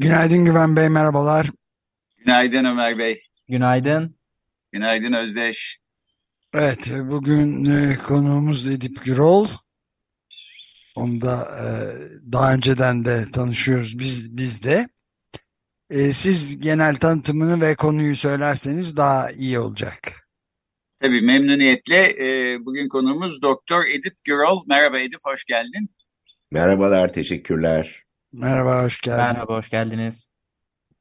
Günaydın Güven Bey, merhabalar. Günaydın Ömer Bey. Günaydın. Günaydın Özdeş. Evet, bugün e, konuğumuz Edip Gürol. Onu da e, daha önceden de tanışıyoruz biz, biz de. E, siz genel tanıtımını ve konuyu söylerseniz daha iyi olacak. Tabii memnuniyetle. E, bugün konuğumuz Doktor Edip Gürol. Merhaba Edip, hoş geldin. Merhabalar, teşekkürler. Merhaba, hoş geldin. Merhaba, hoş geldiniz.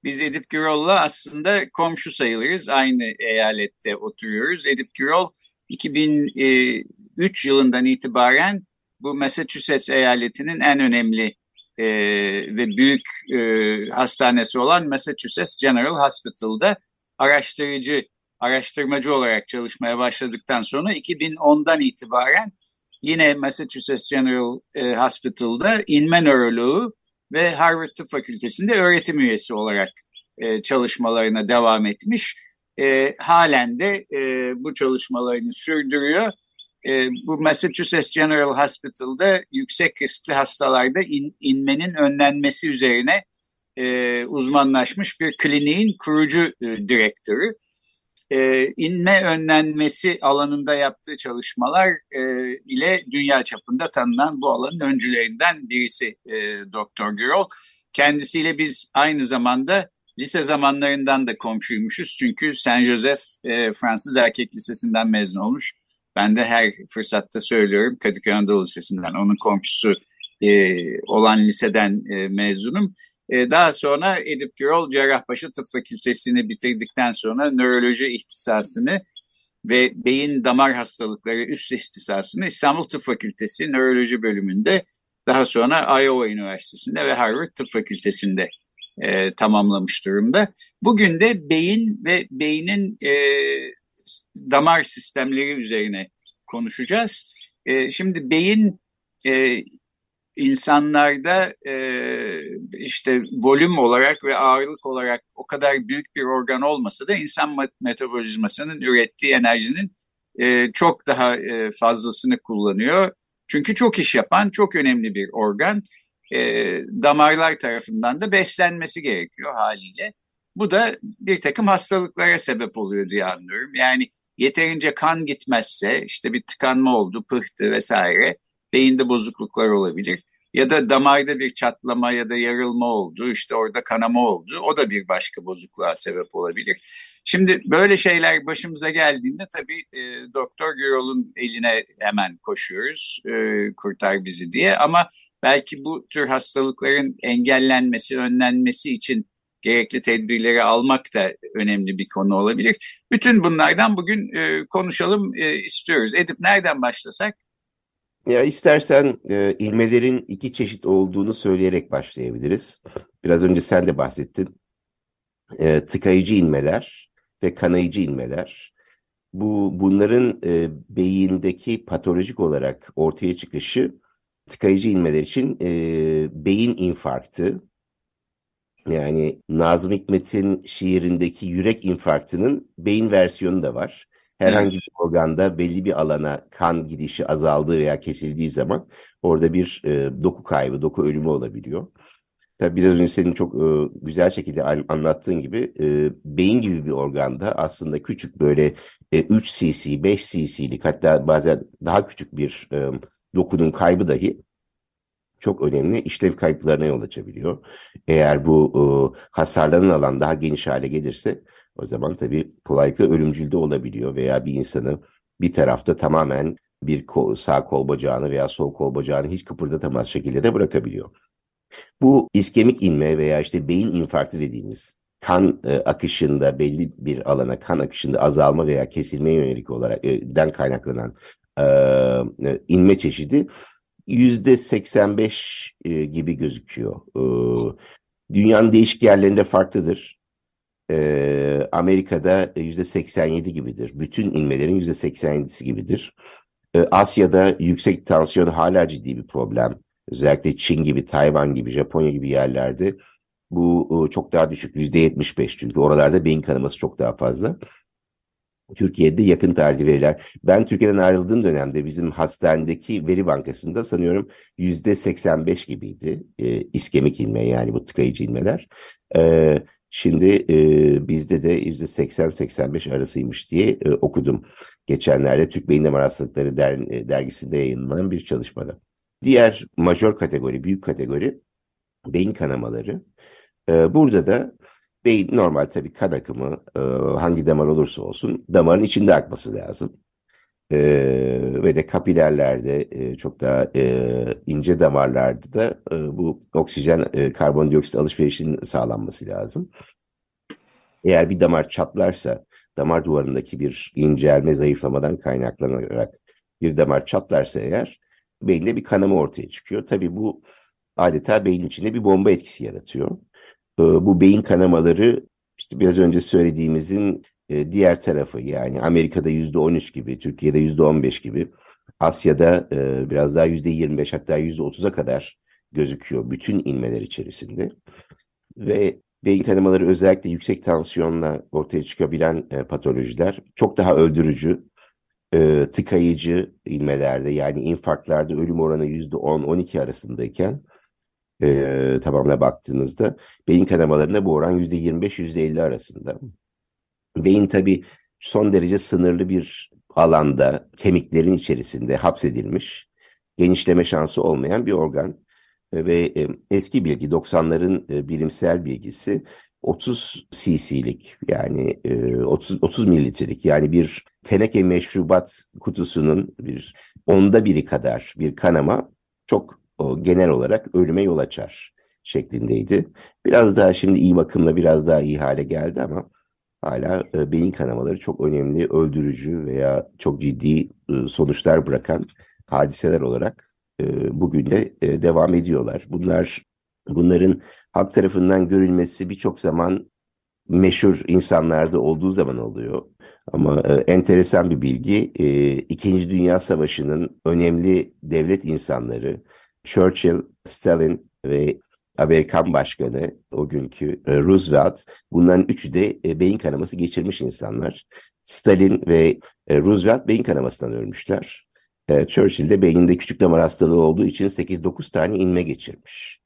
Biz Edip Gürol'la aslında komşu sayılırız. Aynı eyalette oturuyoruz. Edip Gürol 2003 yılından itibaren bu Massachusetts eyaletinin en önemli e, ve büyük e, hastanesi olan Massachusetts General Hospital'da araştırıcı, araştırmacı olarak çalışmaya başladıktan sonra 2010'dan itibaren yine Massachusetts General e, Hospital'da inme nöroloğu ve Harvard Tıp Fakültesi'nde öğretim üyesi olarak e, çalışmalarına devam etmiş. E, halen de e, bu çalışmalarını sürdürüyor. E, bu Massachusetts General Hospital'da yüksek riskli hastalarda in, inmenin önlenmesi üzerine e, uzmanlaşmış bir kliniğin kurucu e, direktörü. E, inme önlenmesi alanında yaptığı çalışmalar e, ile dünya çapında tanınan bu alanın öncülerinden birisi e, Doktor Gürol. Kendisiyle biz aynı zamanda lise zamanlarından da komşuymuşuz. Çünkü Saint Joseph e, Fransız Erkek Lisesi'nden mezun olmuş. Ben de her fırsatta söylüyorum Kadıköy Anadolu Lisesi'nden onun komşusu e, olan liseden e, mezunum. E, daha sonra Edip Gürol Cerrahpaşa Tıp Fakültesini bitirdikten sonra nöroloji ihtisasını ve beyin damar hastalıkları üst ihtisasını İstanbul Tıp Fakültesi nöroloji bölümünde daha sonra Iowa Üniversitesi'nde ve Harvard Tıp Fakültesi'nde e, tamamlamış durumda. Bugün de beyin ve beynin e, damar sistemleri üzerine konuşacağız. E, şimdi beyin e, insanlarda e, işte volüm olarak ve ağırlık olarak o kadar büyük bir organ olmasa da insan metabolizmasının ürettiği enerjinin e, çok daha e, fazlasını kullanıyor. Çünkü çok iş yapan çok önemli bir organ. E, damarlar tarafından da beslenmesi gerekiyor haliyle. Bu da bir takım hastalıklara sebep oluyor diye anlıyorum. Yani yeterince kan gitmezse işte bir tıkanma oldu, pıhtı vesaire beyinde bozukluklar olabilir. Ya da damarda bir çatlama ya da yarılma oldu, işte orada kanama oldu. O da bir başka bozukluğa sebep olabilir. Şimdi böyle şeyler başımıza geldiğinde tabii e, Doktor Gürol'un eline hemen koşuyoruz, e, kurtar bizi diye. Ama belki bu tür hastalıkların engellenmesi, önlenmesi için gerekli tedbirleri almak da önemli bir konu olabilir. Bütün bunlardan bugün e, konuşalım e, istiyoruz. Edip nereden başlasak? Ya istersen e, ilmelerin iki çeşit olduğunu söyleyerek başlayabiliriz. Biraz önce sen de bahsettin. E, tıkayıcı ilmeler ve kanayıcı ilmeler. Bu bunların e, beyindeki patolojik olarak ortaya çıkışı tıkayıcı ilmeler için e, beyin infarktı. Yani Nazım Hikmet'in şiirindeki yürek infarktının beyin versiyonu da var herhangi bir organda belli bir alana kan gidişi azaldığı veya kesildiği zaman orada bir e, doku kaybı, doku ölümü olabiliyor. Tabii biraz önce senin çok e, güzel şekilde anlattığın gibi e, beyin gibi bir organda aslında küçük böyle e, 3 cc, 5 cc'lik hatta bazen daha küçük bir e, dokunun kaybı dahi çok önemli işlev kayıplarına yol açabiliyor. Eğer bu e, hasarlanan alan daha geniş hale gelirse o zaman tabii kolaylıkla ölümcül de olabiliyor veya bir insanı bir tarafta tamamen bir kol, sağ kol bacağını veya sol kol bacağını hiç kıpırdatamaz şekilde de bırakabiliyor. Bu iskemik inme veya işte beyin infarktı dediğimiz kan e, akışında belli bir alana kan akışında azalma veya kesilmeye yönelik olarak e, den kaynaklanan e, e inme çeşidi yüzde 85 e, gibi gözüküyor. E, dünyanın değişik yerlerinde farklıdır e, Amerika'da yüzde 87 gibidir. Bütün inmelerin yüzde 87'si gibidir. E, Asya'da yüksek tansiyon hala ciddi bir problem. Özellikle Çin gibi, Tayvan gibi, Japonya gibi yerlerde bu e, çok daha düşük yüzde 75 çünkü oralarda beyin kanaması çok daha fazla. Türkiye'de yakın tarihli veriler. Ben Türkiye'den ayrıldığım dönemde bizim hastanedeki veri bankasında sanıyorum yüzde 85 gibiydi e, iskemik ilme yani bu tıkayıcı ilmeler. E, Şimdi e, bizde de %80-85 arasıymış diye e, okudum. Geçenlerde Türk Beyin Damar Hastalıkları der, e, dergisinde yayınlanan bir çalışmada. Diğer majör kategori, büyük kategori beyin kanamaları. E, burada da beyin normal tabii kan akımı e, hangi damar olursa olsun damarın içinde akması lazım. E, ve de kapilerlerde e, çok daha e, ince damarlarda da e, bu oksijen e, karbondioksit alışverişinin sağlanması lazım. Eğer bir damar çatlarsa damar duvarındaki bir incelme zayıflamadan kaynaklanarak bir damar çatlarsa eğer beyinde bir kanama ortaya çıkıyor. Tabii bu adeta beyin içinde bir bomba etkisi yaratıyor. Bu beyin kanamaları işte biraz önce söylediğimizin e, diğer tarafı yani Amerika'da yüzde 13 gibi, Türkiye'de yüzde 15 gibi, Asya'da e, biraz daha yüzde 25 hatta yüzde 30'a kadar gözüküyor bütün inmeler içerisinde. Ve beyin kanamaları özellikle yüksek tansiyonla ortaya çıkabilen e, patolojiler çok daha öldürücü, e, tıkayıcı ilmelerde yani infarktlarda ölüm oranı yüzde 10-12 arasındayken e, tamamına baktığınızda beyin kanamalarında bu oran yüzde 25-%50 arasında. Beyin tabi son derece sınırlı bir alanda, kemiklerin içerisinde hapsedilmiş, genişleme şansı olmayan bir organ. Ve eski bilgi, 90'ların bilimsel bilgisi 30 cc'lik yani 30, 30 mililitrelik yani bir teneke meşrubat kutusunun bir onda biri kadar bir kanama çok genel olarak ölüme yol açar şeklindeydi. Biraz daha şimdi iyi bakımla biraz daha iyi hale geldi ama hala e, beyin kanamaları çok önemli, öldürücü veya çok ciddi e, sonuçlar bırakan hadiseler olarak e, bugün de e, devam ediyorlar. Bunlar bunların halk tarafından görülmesi birçok zaman meşhur insanlarda olduğu zaman oluyor. Ama e, enteresan bir bilgi, e, İkinci Dünya Savaşı'nın önemli devlet insanları Churchill, Stalin ve Amerikan Başkanı o günkü e, Roosevelt bunların üçü de e, beyin kanaması geçirmiş insanlar. Stalin ve e, Roosevelt beyin kanamasından ölmüşler. Churchill de beyninde küçük damar hastalığı olduğu için 8-9 tane inme geçirmiş.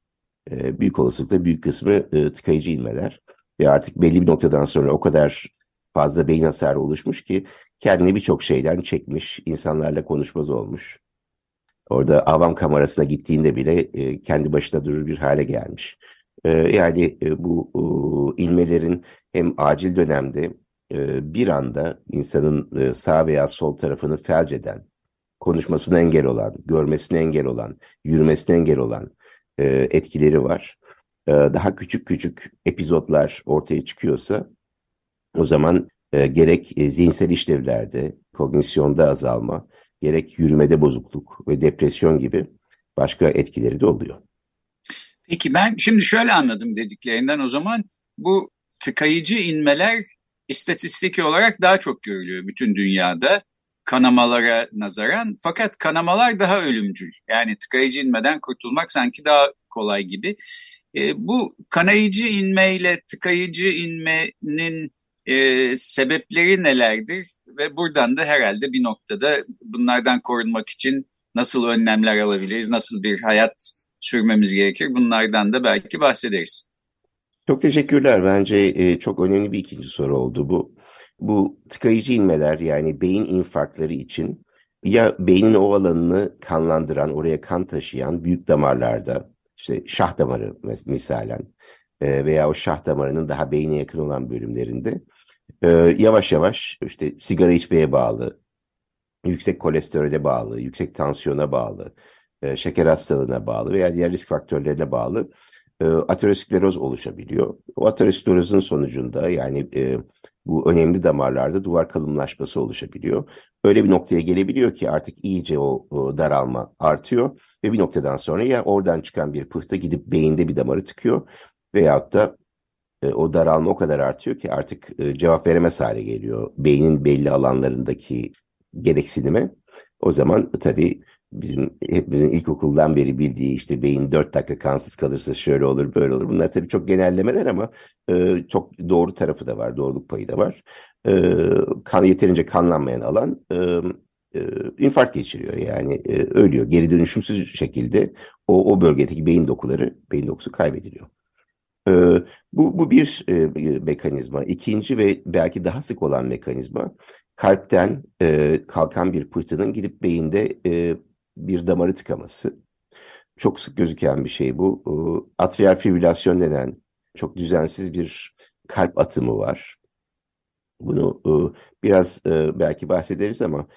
Büyük olasılıkla büyük kısmı tıkayıcı inmeler. Ve artık belli bir noktadan sonra o kadar fazla beyin hasarı oluşmuş ki kendini birçok şeyden çekmiş, insanlarla konuşmaz olmuş. Orada avam kamerasına gittiğinde bile e, kendi başına durur bir hale gelmiş. E, yani e, bu e, ilmelerin hem acil dönemde e, bir anda insanın e, sağ veya sol tarafını felç eden, konuşmasına engel olan, görmesine engel olan, yürümesine engel olan e, etkileri var. E, daha küçük küçük epizotlar ortaya çıkıyorsa o zaman e, gerek e, zihinsel işlevlerde, kognisyonda azalma, gerek yürümede bozukluk ve depresyon gibi başka etkileri de oluyor. Peki ben şimdi şöyle anladım dediklerinden o zaman bu tıkayıcı inmeler istatistik olarak daha çok görülüyor bütün dünyada kanamalara nazaran. Fakat kanamalar daha ölümcül. Yani tıkayıcı inmeden kurtulmak sanki daha kolay gibi. E, bu kanayıcı inmeyle tıkayıcı inmenin e, sebepleri nelerdir ve buradan da herhalde bir noktada bunlardan korunmak için nasıl önlemler alabiliriz, nasıl bir hayat sürmemiz gerekir bunlardan da belki bahsederiz. Çok teşekkürler. Bence e, çok önemli bir ikinci soru oldu bu. Bu tıkayıcı inmeler yani beyin infarktları için ya beynin o alanını kanlandıran, oraya kan taşıyan büyük damarlarda, işte şah damarı misalen e, veya o şah damarının daha beyne yakın olan bölümlerinde e, yavaş yavaş işte sigara içmeye bağlı, yüksek kolesterole bağlı, yüksek tansiyona bağlı, e, şeker hastalığına bağlı veya diğer risk faktörlerine bağlı e, ateroskleroz oluşabiliyor. O aterosklerozun sonucunda yani e, bu önemli damarlarda duvar kalınlaşması oluşabiliyor. Öyle bir noktaya gelebiliyor ki artık iyice o, o daralma artıyor ve bir noktadan sonra ya oradan çıkan bir pıhtı gidip beyinde bir damarı tıkıyor veyahut da o daralma o kadar artıyor ki artık e, cevap veremez hale geliyor beynin belli alanlarındaki gereksinime. O zaman tabii bizim hepimizin ilkokuldan beri bildiği işte beyin dört dakika kansız kalırsa şöyle olur böyle olur. Bunlar tabii çok genellemeler ama e, çok doğru tarafı da var, doğruluk payı da var. E, kan yeterince kanlanmayan alan e, e, infarkt geçiriyor yani e, ölüyor. Geri dönüşümsüz şekilde o, o bölgedeki beyin dokuları, beyin dokusu kaybediliyor. E, bu, bu bir e, mekanizma. İkinci ve belki daha sık olan mekanizma kalpten e, kalkan bir pıhtının gidip beyinde e, bir damarı tıkaması. Çok sık gözüken bir şey bu. E, atrial fibrilasyon denen çok düzensiz bir kalp atımı var. Bunu e, biraz e, belki bahsederiz ama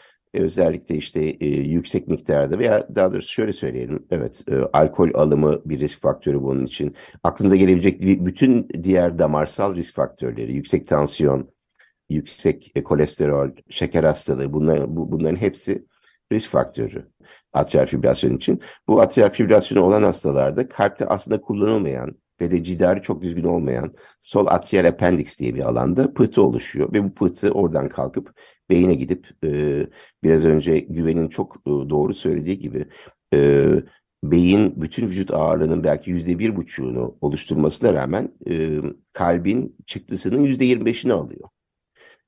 özellikle işte e, yüksek miktarda veya daha doğrusu şöyle söyleyelim. Evet, e, alkol alımı bir risk faktörü bunun için. Aklınıza gelebilecek bütün diğer damarsal risk faktörleri, yüksek tansiyon, yüksek e, kolesterol, şeker hastalığı bunlar, bu, bunların hepsi risk faktörü atrial fibrilasyon için. Bu atrial fibrilasyonu olan hastalarda kalpte aslında kullanılmayan ve de cidari çok düzgün olmayan sol atrial appendix diye bir alanda pıhtı oluşuyor ve bu pıhtı oradan kalkıp beyine gidip e, biraz önce Güven'in çok e, doğru söylediği gibi e, beyin bütün vücut ağırlığının belki yüzde bir buçuğunu oluşturmasına rağmen e, kalbin çıktısının yüzde yirmi beşini alıyor.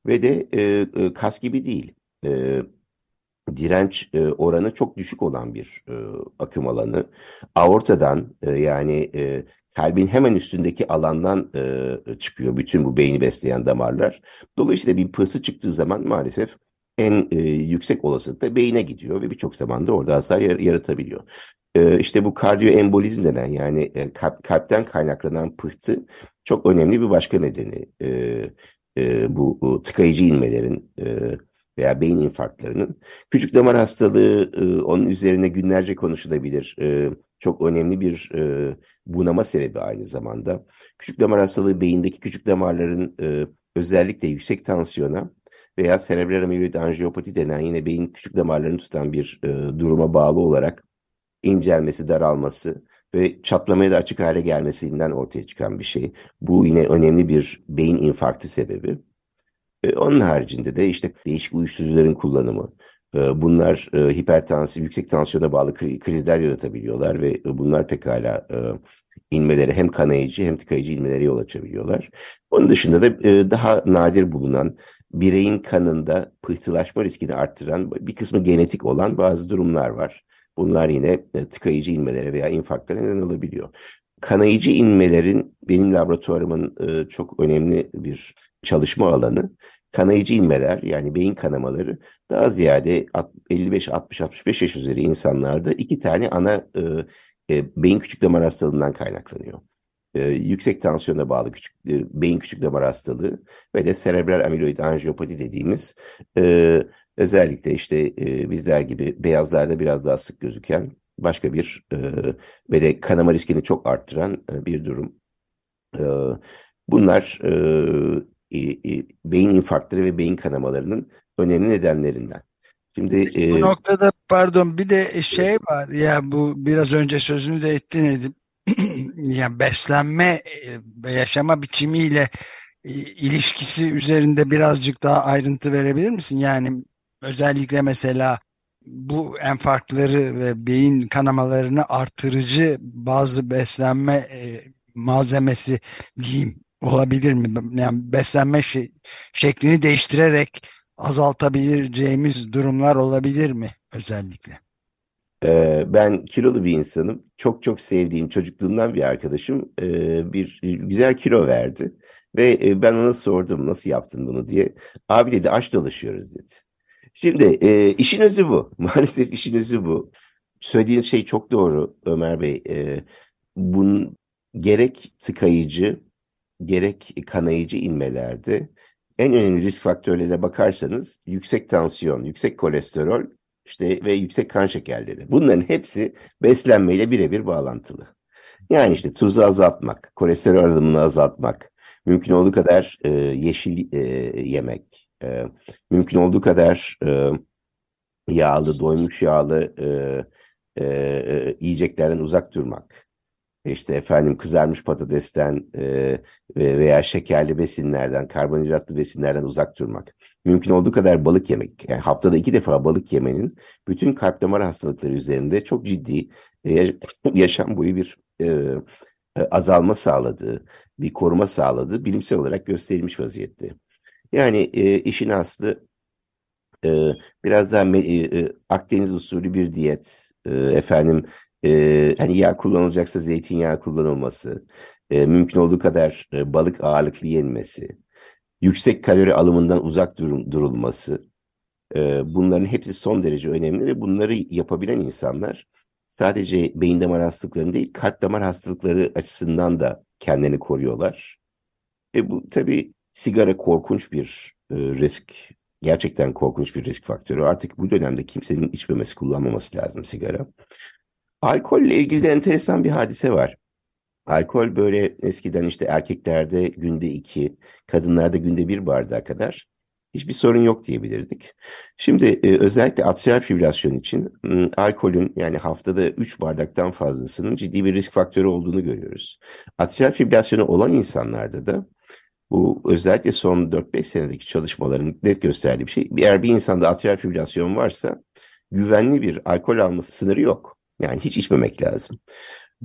Ve de e, e, kas gibi değil. E, direnç e, oranı çok düşük olan bir e, akım alanı. Aortadan e, yani e, kalbin hemen üstündeki alandan e, çıkıyor bütün bu beyni besleyen damarlar. Dolayısıyla bir pıhtı çıktığı zaman maalesef en e, yüksek olasılıkla beyine gidiyor ve birçok zaman da orada hasar yaratabiliyor. E, işte bu kardiyoembolizm denen yani e, kalp, kalpten kaynaklanan pıhtı çok önemli bir başka nedeni. E, e, bu, bu tıkayıcı inmelerin e, veya beyin infarktlarının. Küçük damar hastalığı e, onun üzerine günlerce konuşulabilir. E, çok önemli bir e, bunama sebebi aynı zamanda. Küçük damar hastalığı beyindeki küçük damarların e, özellikle yüksek tansiyona veya serebral amiloid anjiyopati denen yine beyin küçük damarlarını tutan bir e, duruma bağlı olarak incelmesi, daralması ve çatlamaya da açık hale gelmesinden ortaya çıkan bir şey. Bu yine önemli bir beyin infarktı sebebi. E, onun haricinde de işte değişik uyuşturucuların kullanımı. E, bunlar e, hipertansif, yüksek tansiyona bağlı krizler yaratabiliyorlar ve bunlar pekala e, inmeleri hem kanayıcı hem tıkayıcı inmelere yol açabiliyorlar. Onun dışında da e, daha nadir bulunan bireyin kanında pıhtılaşma riskini arttıran bir kısmı genetik olan bazı durumlar var. Bunlar yine e, tıkayıcı inmelere veya infarklara neden olabiliyor. Kanayıcı inmelerin benim laboratuvarımın e, çok önemli bir çalışma alanı. Kanayıcı inmeler yani beyin kanamaları daha ziyade 55-60-65 yaş üzeri insanlarda iki tane ana e, beyin küçük damar hastalığından kaynaklanıyor. yüksek tansiyona bağlı küçük beyin küçük damar hastalığı ve de serebral amiloid anjiyopati dediğimiz özellikle işte e, bizler gibi beyazlarda biraz daha sık gözüken başka bir e, ve de kanama riskini çok arttıran e, bir durum. E, bunlar e, e, beyin infarktları ve beyin kanamalarının önemli nedenlerinden. Şimdi e, bu noktada pardon bir de şey var ya bu biraz önce sözünü de ettin edip yani beslenme ve yaşama biçimiyle ilişkisi üzerinde birazcık daha ayrıntı verebilir misin? Yani özellikle mesela bu enfarktları ve beyin kanamalarını artırıcı bazı beslenme e, malzemesi diyeyim olabilir mi? Yani beslenme şeklini değiştirerek azaltabileceğimiz durumlar olabilir mi özellikle? Ee, ben kilolu bir insanım. Çok çok sevdiğim çocukluğumdan bir arkadaşım e, bir güzel kilo verdi. Ve e, ben ona sordum nasıl yaptın bunu diye. Abi dedi aç dolaşıyoruz dedi. Şimdi e, işin özü bu. Maalesef işin özü bu. Söylediğiniz şey çok doğru Ömer Bey. Bunun gerek tıkayıcı gerek kanayıcı inmelerde en önemli risk faktörlerine bakarsanız yüksek tansiyon, yüksek kolesterol işte ve yüksek kan şekerleri. Bunların hepsi beslenmeyle birebir bağlantılı. Yani işte tuzu azaltmak, kolesterol alımını azaltmak, mümkün olduğu kadar e, yeşil e, yemek, e, mümkün olduğu kadar e, yağlı, doymuş yağlı e, e, e, yiyeceklerden uzak durmak. İşte efendim kızarmış patatesten e, veya şekerli besinlerden, karbonhidratlı besinlerden uzak durmak. Mümkün olduğu kadar balık yemek. Yani haftada iki defa balık yemenin bütün kalp damar hastalıkları üzerinde çok ciddi e, yaşam boyu bir e, e, azalma sağladığı, bir koruma sağladığı bilimsel olarak gösterilmiş vaziyette. Yani e, işin aslı e, biraz daha e, e, Akdeniz usulü bir diyet. E, efendim e, hani yağ kullanılacaksa zeytinyağı kullanılması. E, mümkün olduğu kadar e, balık ağırlıklı yenmesi. Yüksek kalori alımından uzak durum, durulması. E, bunların hepsi son derece önemli ve bunları yapabilen insanlar sadece beyin damar hastalıklarının değil kalp damar hastalıkları açısından da kendini koruyorlar. E bu tabii Sigara korkunç bir e, risk. Gerçekten korkunç bir risk faktörü. Artık bu dönemde kimsenin içmemesi, kullanmaması lazım sigara. Alkolle ilgili de enteresan bir hadise var. Alkol böyle eskiden işte erkeklerde günde iki, kadınlarda günde bir bardağa kadar hiçbir sorun yok diyebilirdik. Şimdi e, özellikle atrial fibrilasyon için m, alkolün yani haftada 3 bardaktan fazlasının ciddi bir risk faktörü olduğunu görüyoruz. Atrial fibrilasyonu olan insanlarda da bu özellikle son 4-5 senedeki çalışmaların net gösterdiği bir şey. Eğer bir insanda atrial fibrilasyon varsa güvenli bir alkol alma sınırı yok. Yani hiç içmemek lazım.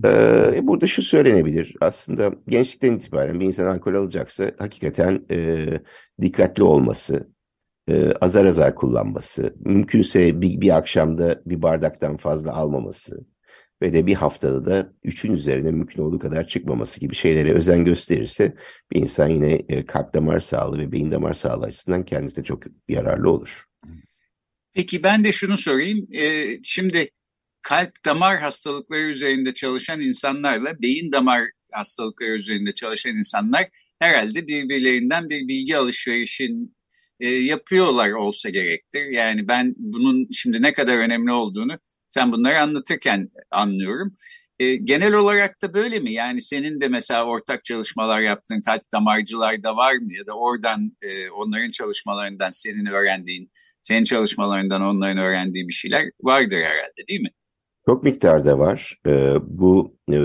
Ee, burada şu söylenebilir. Aslında gençlikten itibaren bir insan alkol alacaksa hakikaten e, dikkatli olması, e, azar azar kullanması, mümkünse bir, bir akşamda bir bardaktan fazla almaması, ve de bir haftada da üçün üzerine mümkün olduğu kadar çıkmaması gibi şeylere özen gösterirse bir insan yine e, kalp damar sağlığı ve beyin damar sağlığı açısından kendisi de çok yararlı olur. Peki ben de şunu sorayım. Ee, şimdi kalp damar hastalıkları üzerinde çalışan insanlarla beyin damar hastalıkları üzerinde çalışan insanlar herhalde birbirlerinden bir bilgi alışverişin e, yapıyorlar olsa gerektir. Yani ben bunun şimdi ne kadar önemli olduğunu sen bunları anlatırken anlıyorum. E, genel olarak da böyle mi? Yani senin de mesela ortak çalışmalar yaptığın kalp damarcılar da var mı? Ya da oradan e, onların çalışmalarından senin öğrendiğin, senin çalışmalarından onların öğrendiği bir şeyler vardır herhalde değil mi? Çok miktarda var. E, bu e,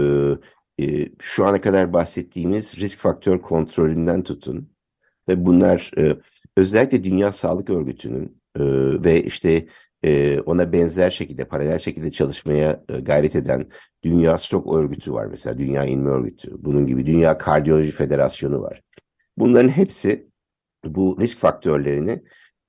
e, şu ana kadar bahsettiğimiz risk faktör kontrolünden tutun. Ve bunlar e, özellikle Dünya Sağlık Örgütü'nün ve işte ona benzer şekilde, paralel şekilde çalışmaya gayret eden Dünya Stroke Örgütü var mesela, Dünya İnme Örgütü. Bunun gibi Dünya Kardiyoloji Federasyonu var. Bunların hepsi bu risk faktörlerini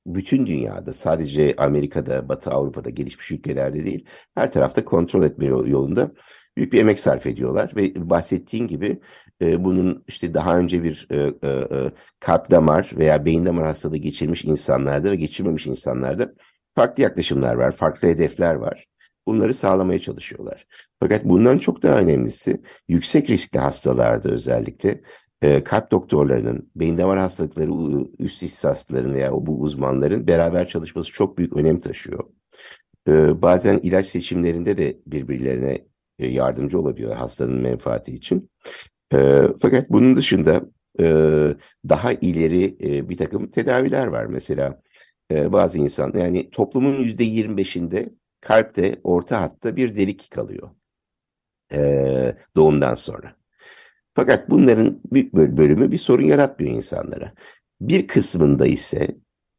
bütün dünyada sadece Amerika'da, Batı Avrupa'da, gelişmiş ülkelerde değil her tarafta kontrol etme yolunda büyük bir emek sarf ediyorlar ve bahsettiğin gibi e, bunun işte daha önce bir e, e, e, kalp damar veya beyin damar hastalığı geçirmiş insanlarda ve geçirmemiş insanlarda farklı yaklaşımlar var, farklı hedefler var. Bunları sağlamaya çalışıyorlar. Fakat bundan çok daha önemlisi yüksek riskli hastalarda özellikle e, kalp doktorlarının, beyin damar hastalıkları üst ihsasların veya bu uzmanların beraber çalışması çok büyük önem taşıyor. E, bazen ilaç seçimlerinde de birbirlerine e, yardımcı olabiliyor hastanın menfaati için. E, fakat bunun dışında e, daha ileri e, bir takım tedaviler var. Mesela e, bazı insan yani toplumun yüzde 25'inde kalpte orta hatta bir delik kalıyor e, doğumdan sonra. Fakat bunların büyük bölümü bir sorun yaratmıyor insanlara. Bir kısmında ise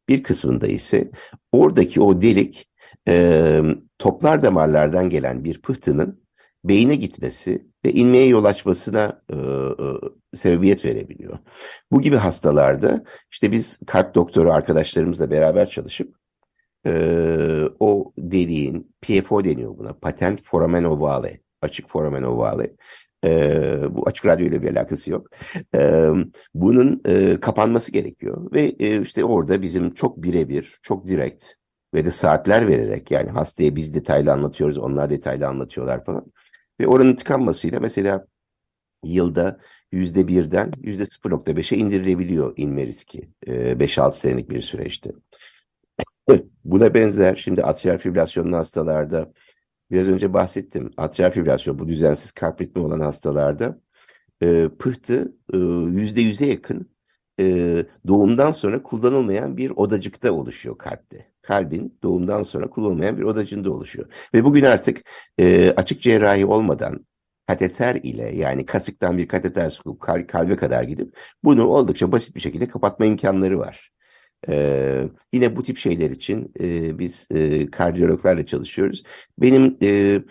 bir kısmında ise oradaki o delik e, toplar damarlardan gelen bir pıhtının beyine gitmesi ve inmeye yol açmasına e, e, sebebiyet verebiliyor. Bu gibi hastalarda işte biz kalp doktoru arkadaşlarımızla beraber çalışıp e, o deliğin PFO deniyor buna. Patent foramen ovale. Açık foramen ovale. E, bu açık radyo ile bir alakası yok. E, bunun e, kapanması gerekiyor ve e, işte orada bizim çok birebir, çok direkt ve de saatler vererek yani hastaya biz detaylı anlatıyoruz, onlar detaylı anlatıyorlar falan. Ve oranın tıkanmasıyla mesela yılda yüzde birden yüzde 0.5'e indirilebiliyor inme riski 5-6 senelik bir süreçte. Buna benzer şimdi atrial fibrilasyonlu hastalarda biraz önce bahsettim. Atrial fibrilasyon bu düzensiz kalp ritmi olan hastalarda e, pıhtı yüzde yüze yakın e, doğumdan sonra kullanılmayan bir odacıkta oluşuyor kalpte. Kalbin doğumdan sonra kullanılmayan bir odacığında oluşuyor. Ve bugün artık e, açık cerrahi olmadan kateter ile yani kasıktan bir kateter sokup kal kalbe kadar gidip bunu oldukça basit bir şekilde kapatma imkanları var. Ee, yine bu tip şeyler için e, biz e, kardiyologlarla çalışıyoruz. Benim e,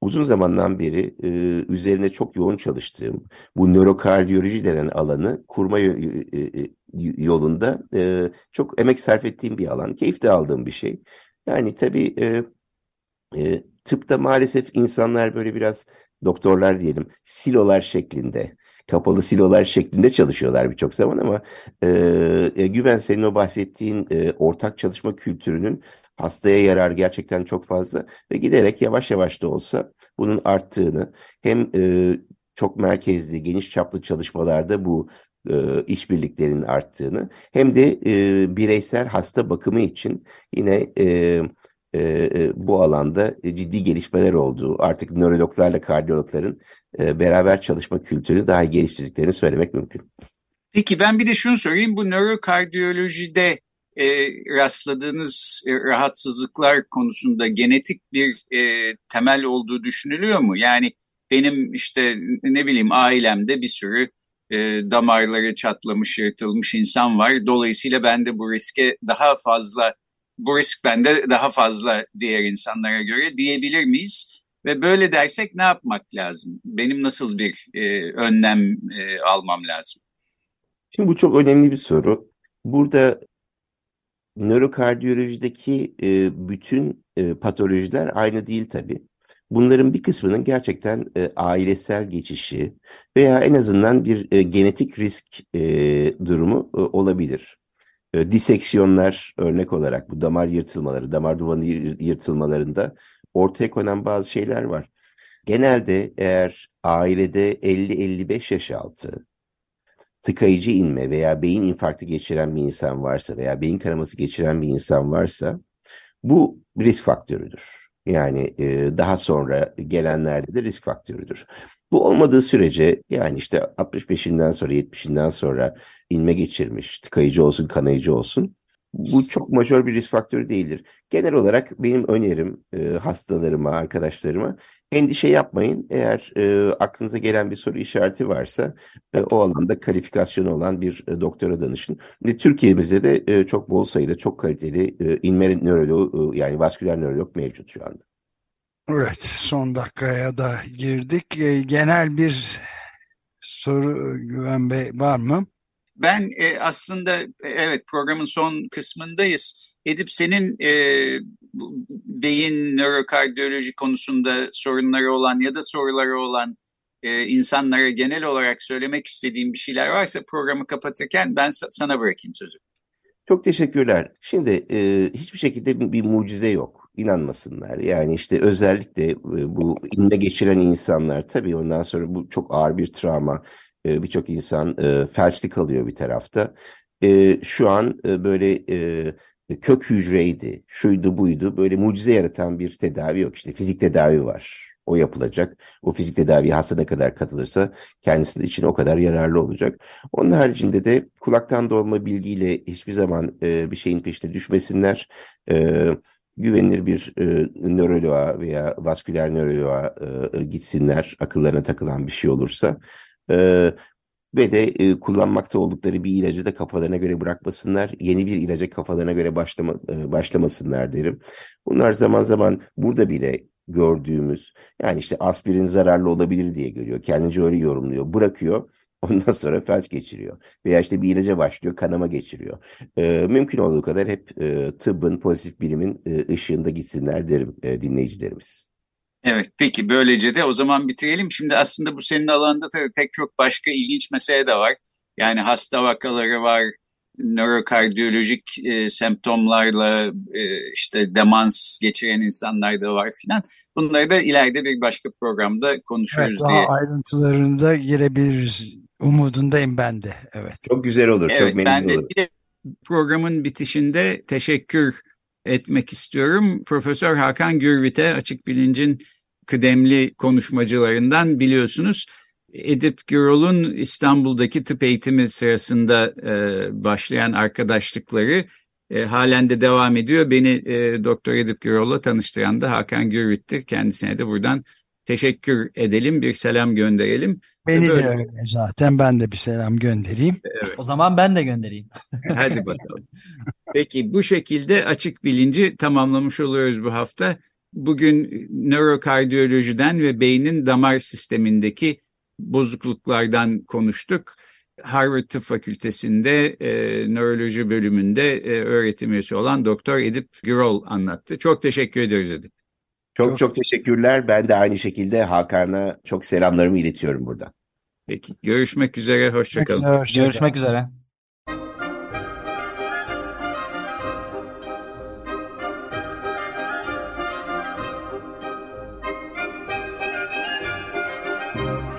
uzun zamandan beri e, üzerine çok yoğun çalıştığım bu nörokardiyoloji denen alanı kurma e, e, yolunda e, çok emek sarf ettiğim bir alan. Keyif de aldığım bir şey. Yani tabii e, e, tıpta maalesef insanlar böyle biraz doktorlar diyelim silolar şeklinde kapalı silolar şeklinde çalışıyorlar birçok zaman ama e, e, Güven senin o bahsettiğin e, ortak çalışma kültürünün hastaya yarar gerçekten çok fazla ve giderek yavaş yavaş da olsa bunun arttığını hem e, çok merkezli, geniş çaplı çalışmalarda bu e, işbirliklerinin arttığını hem de e, bireysel hasta bakımı için yine e, e, bu alanda ciddi gelişmeler olduğu, artık nörologlarla kardiyologların e, beraber çalışma kültürünü daha geliştirdiklerini söylemek mümkün. Peki ben bir de şunu sorayım. Bu nörokardiyolojide e, rastladığınız e, rahatsızlıklar konusunda genetik bir e, temel olduğu düşünülüyor mu? Yani benim işte ne bileyim ailemde bir sürü e, damarları çatlamış, yırtılmış insan var. Dolayısıyla ben de bu riske daha fazla, bu risk bende daha fazla diğer insanlara göre diyebilir miyiz? Ve böyle dersek ne yapmak lazım? Benim nasıl bir e, önlem e, almam lazım? Şimdi bu çok önemli bir soru. Burada nörokardiyolojideki e, bütün e, patolojiler aynı değil tabii. bunların bir kısmının gerçekten e, ailesel geçişi veya en azından bir e, genetik risk e, durumu e, olabilir. E, diseksiyonlar örnek olarak bu damar yırtılmaları, damar duvarı yırtılmalarında ortaya konan bazı şeyler var. Genelde eğer ailede 50-55 yaş altı tıkayıcı inme veya beyin infarktı geçiren bir insan varsa veya beyin kanaması geçiren bir insan varsa bu risk faktörüdür. Yani e, daha sonra gelenlerde de risk faktörüdür. Bu olmadığı sürece yani işte 65'inden sonra 70'inden sonra inme geçirmiş, tıkayıcı olsun, kanayıcı olsun bu çok majör bir risk faktörü değildir. Genel olarak benim önerim e, hastalarıma, arkadaşlarıma endişe yapmayın. Eğer e, aklınıza gelen bir soru işareti varsa e, o alanda kalifikasyonu olan bir e, doktora danışın. E, Türkiye'mizde de e, çok bol sayıda çok kaliteli e, inme nöroloğu e, yani vasküler nörolog mevcut şu anda. Evet son dakikaya da girdik. E, genel bir soru Güven Bey var mı? Ben e, aslında e, evet programın son kısmındayız. Edip senin e, beyin nörokardiyoloji konusunda sorunları olan ya da soruları olan e, insanlara genel olarak söylemek istediğim bir şeyler varsa programı kapatırken ben sana bırakayım sözü. Çok teşekkürler. Şimdi e, hiçbir şekilde bir, bir mucize yok. İnanmasınlar. Yani işte özellikle e, bu inme geçiren insanlar tabii ondan sonra bu çok ağır bir travma e, birçok insan e, felçli kalıyor bir tarafta. E, şu an e, böyle e, kök hücreydi, şuydu buydu böyle mucize yaratan bir tedavi yok. İşte fizik tedavi var. O yapılacak. O fizik tedavi hasta ne kadar katılırsa kendisi için o kadar yararlı olacak. Onun haricinde de kulaktan dolma bilgiyle hiçbir zaman e, bir şeyin peşine düşmesinler. E, güvenilir bir e, nöroloğa veya vasküler nöroloğa e, gitsinler akıllarına takılan bir şey olursa. E, ve de e, kullanmakta oldukları bir ilacı da kafalarına göre bırakmasınlar. Yeni bir ilaca kafalarına göre başlama, e, başlamasınlar derim. Bunlar zaman zaman burada bile gördüğümüz yani işte aspirin zararlı olabilir diye görüyor. Kendince öyle yorumluyor. Bırakıyor. Ondan sonra felç geçiriyor. Veya işte bir ilaca başlıyor, kanama geçiriyor. E, mümkün olduğu kadar hep e, tıbbın, pozitif bilimin e, ışığında gitsinler derim e, dinleyicilerimiz. Evet peki böylece de o zaman bitirelim. Şimdi aslında bu senin alanda tabii pek çok başka ilginç mesele de var. Yani hasta vakaları var, nörokardiyolojik e, semptomlarla e, işte demans geçiren insanlar da var filan. Bunları da ileride bir başka programda konuşuruz evet, daha diye. ayrıntılarında girebiliriz. Umudundayım ben de. Evet. Çok güzel olur. Evet, çok memnun ben de olurum. Bir de programın bitişinde teşekkür etmek istiyorum. Profesör Hakan Gürvit'e Açık Bilinc'in kıdemli konuşmacılarından biliyorsunuz. Edip Gürol'un İstanbul'daki tıp eğitimi sırasında e, başlayan arkadaşlıkları e, halen de devam ediyor. Beni e, Doktor Edip Gürol'la tanıştıran da Hakan Gürvit'tir. Kendisine de buradan teşekkür edelim, bir selam gönderelim. Beni Böyle... de öyle zaten ben de bir selam göndereyim. Evet. O zaman ben de göndereyim. Hadi bakalım. Peki bu şekilde açık bilinci tamamlamış oluyoruz bu hafta. Bugün nörokardiyolojiden ve beynin damar sistemindeki bozukluklardan konuştuk. Harvard Tıp Fakültesi'nde e, nöroloji bölümünde e, öğretim üyesi olan Doktor Edip Gürol anlattı. Çok teşekkür ediyoruz Edip. Çok çok, çok teşekkürler. Ben de aynı şekilde Hakan'a çok selamlarımı iletiyorum burada. Peki görüşmek üzere. Hoşçakalın. Hoşça görüşmek üzere.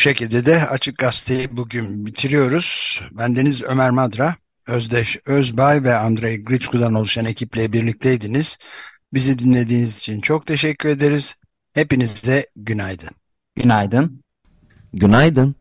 Şekilde de Açık Gazete'yi bugün bitiriyoruz. Bendeniz Ömer Madra, Özdeş Özbay ve Andrei Griçku'dan oluşan ekiple birlikteydiniz. Bizi dinlediğiniz için çok teşekkür ederiz. Hepinize günaydın. Günaydın. Günaydın.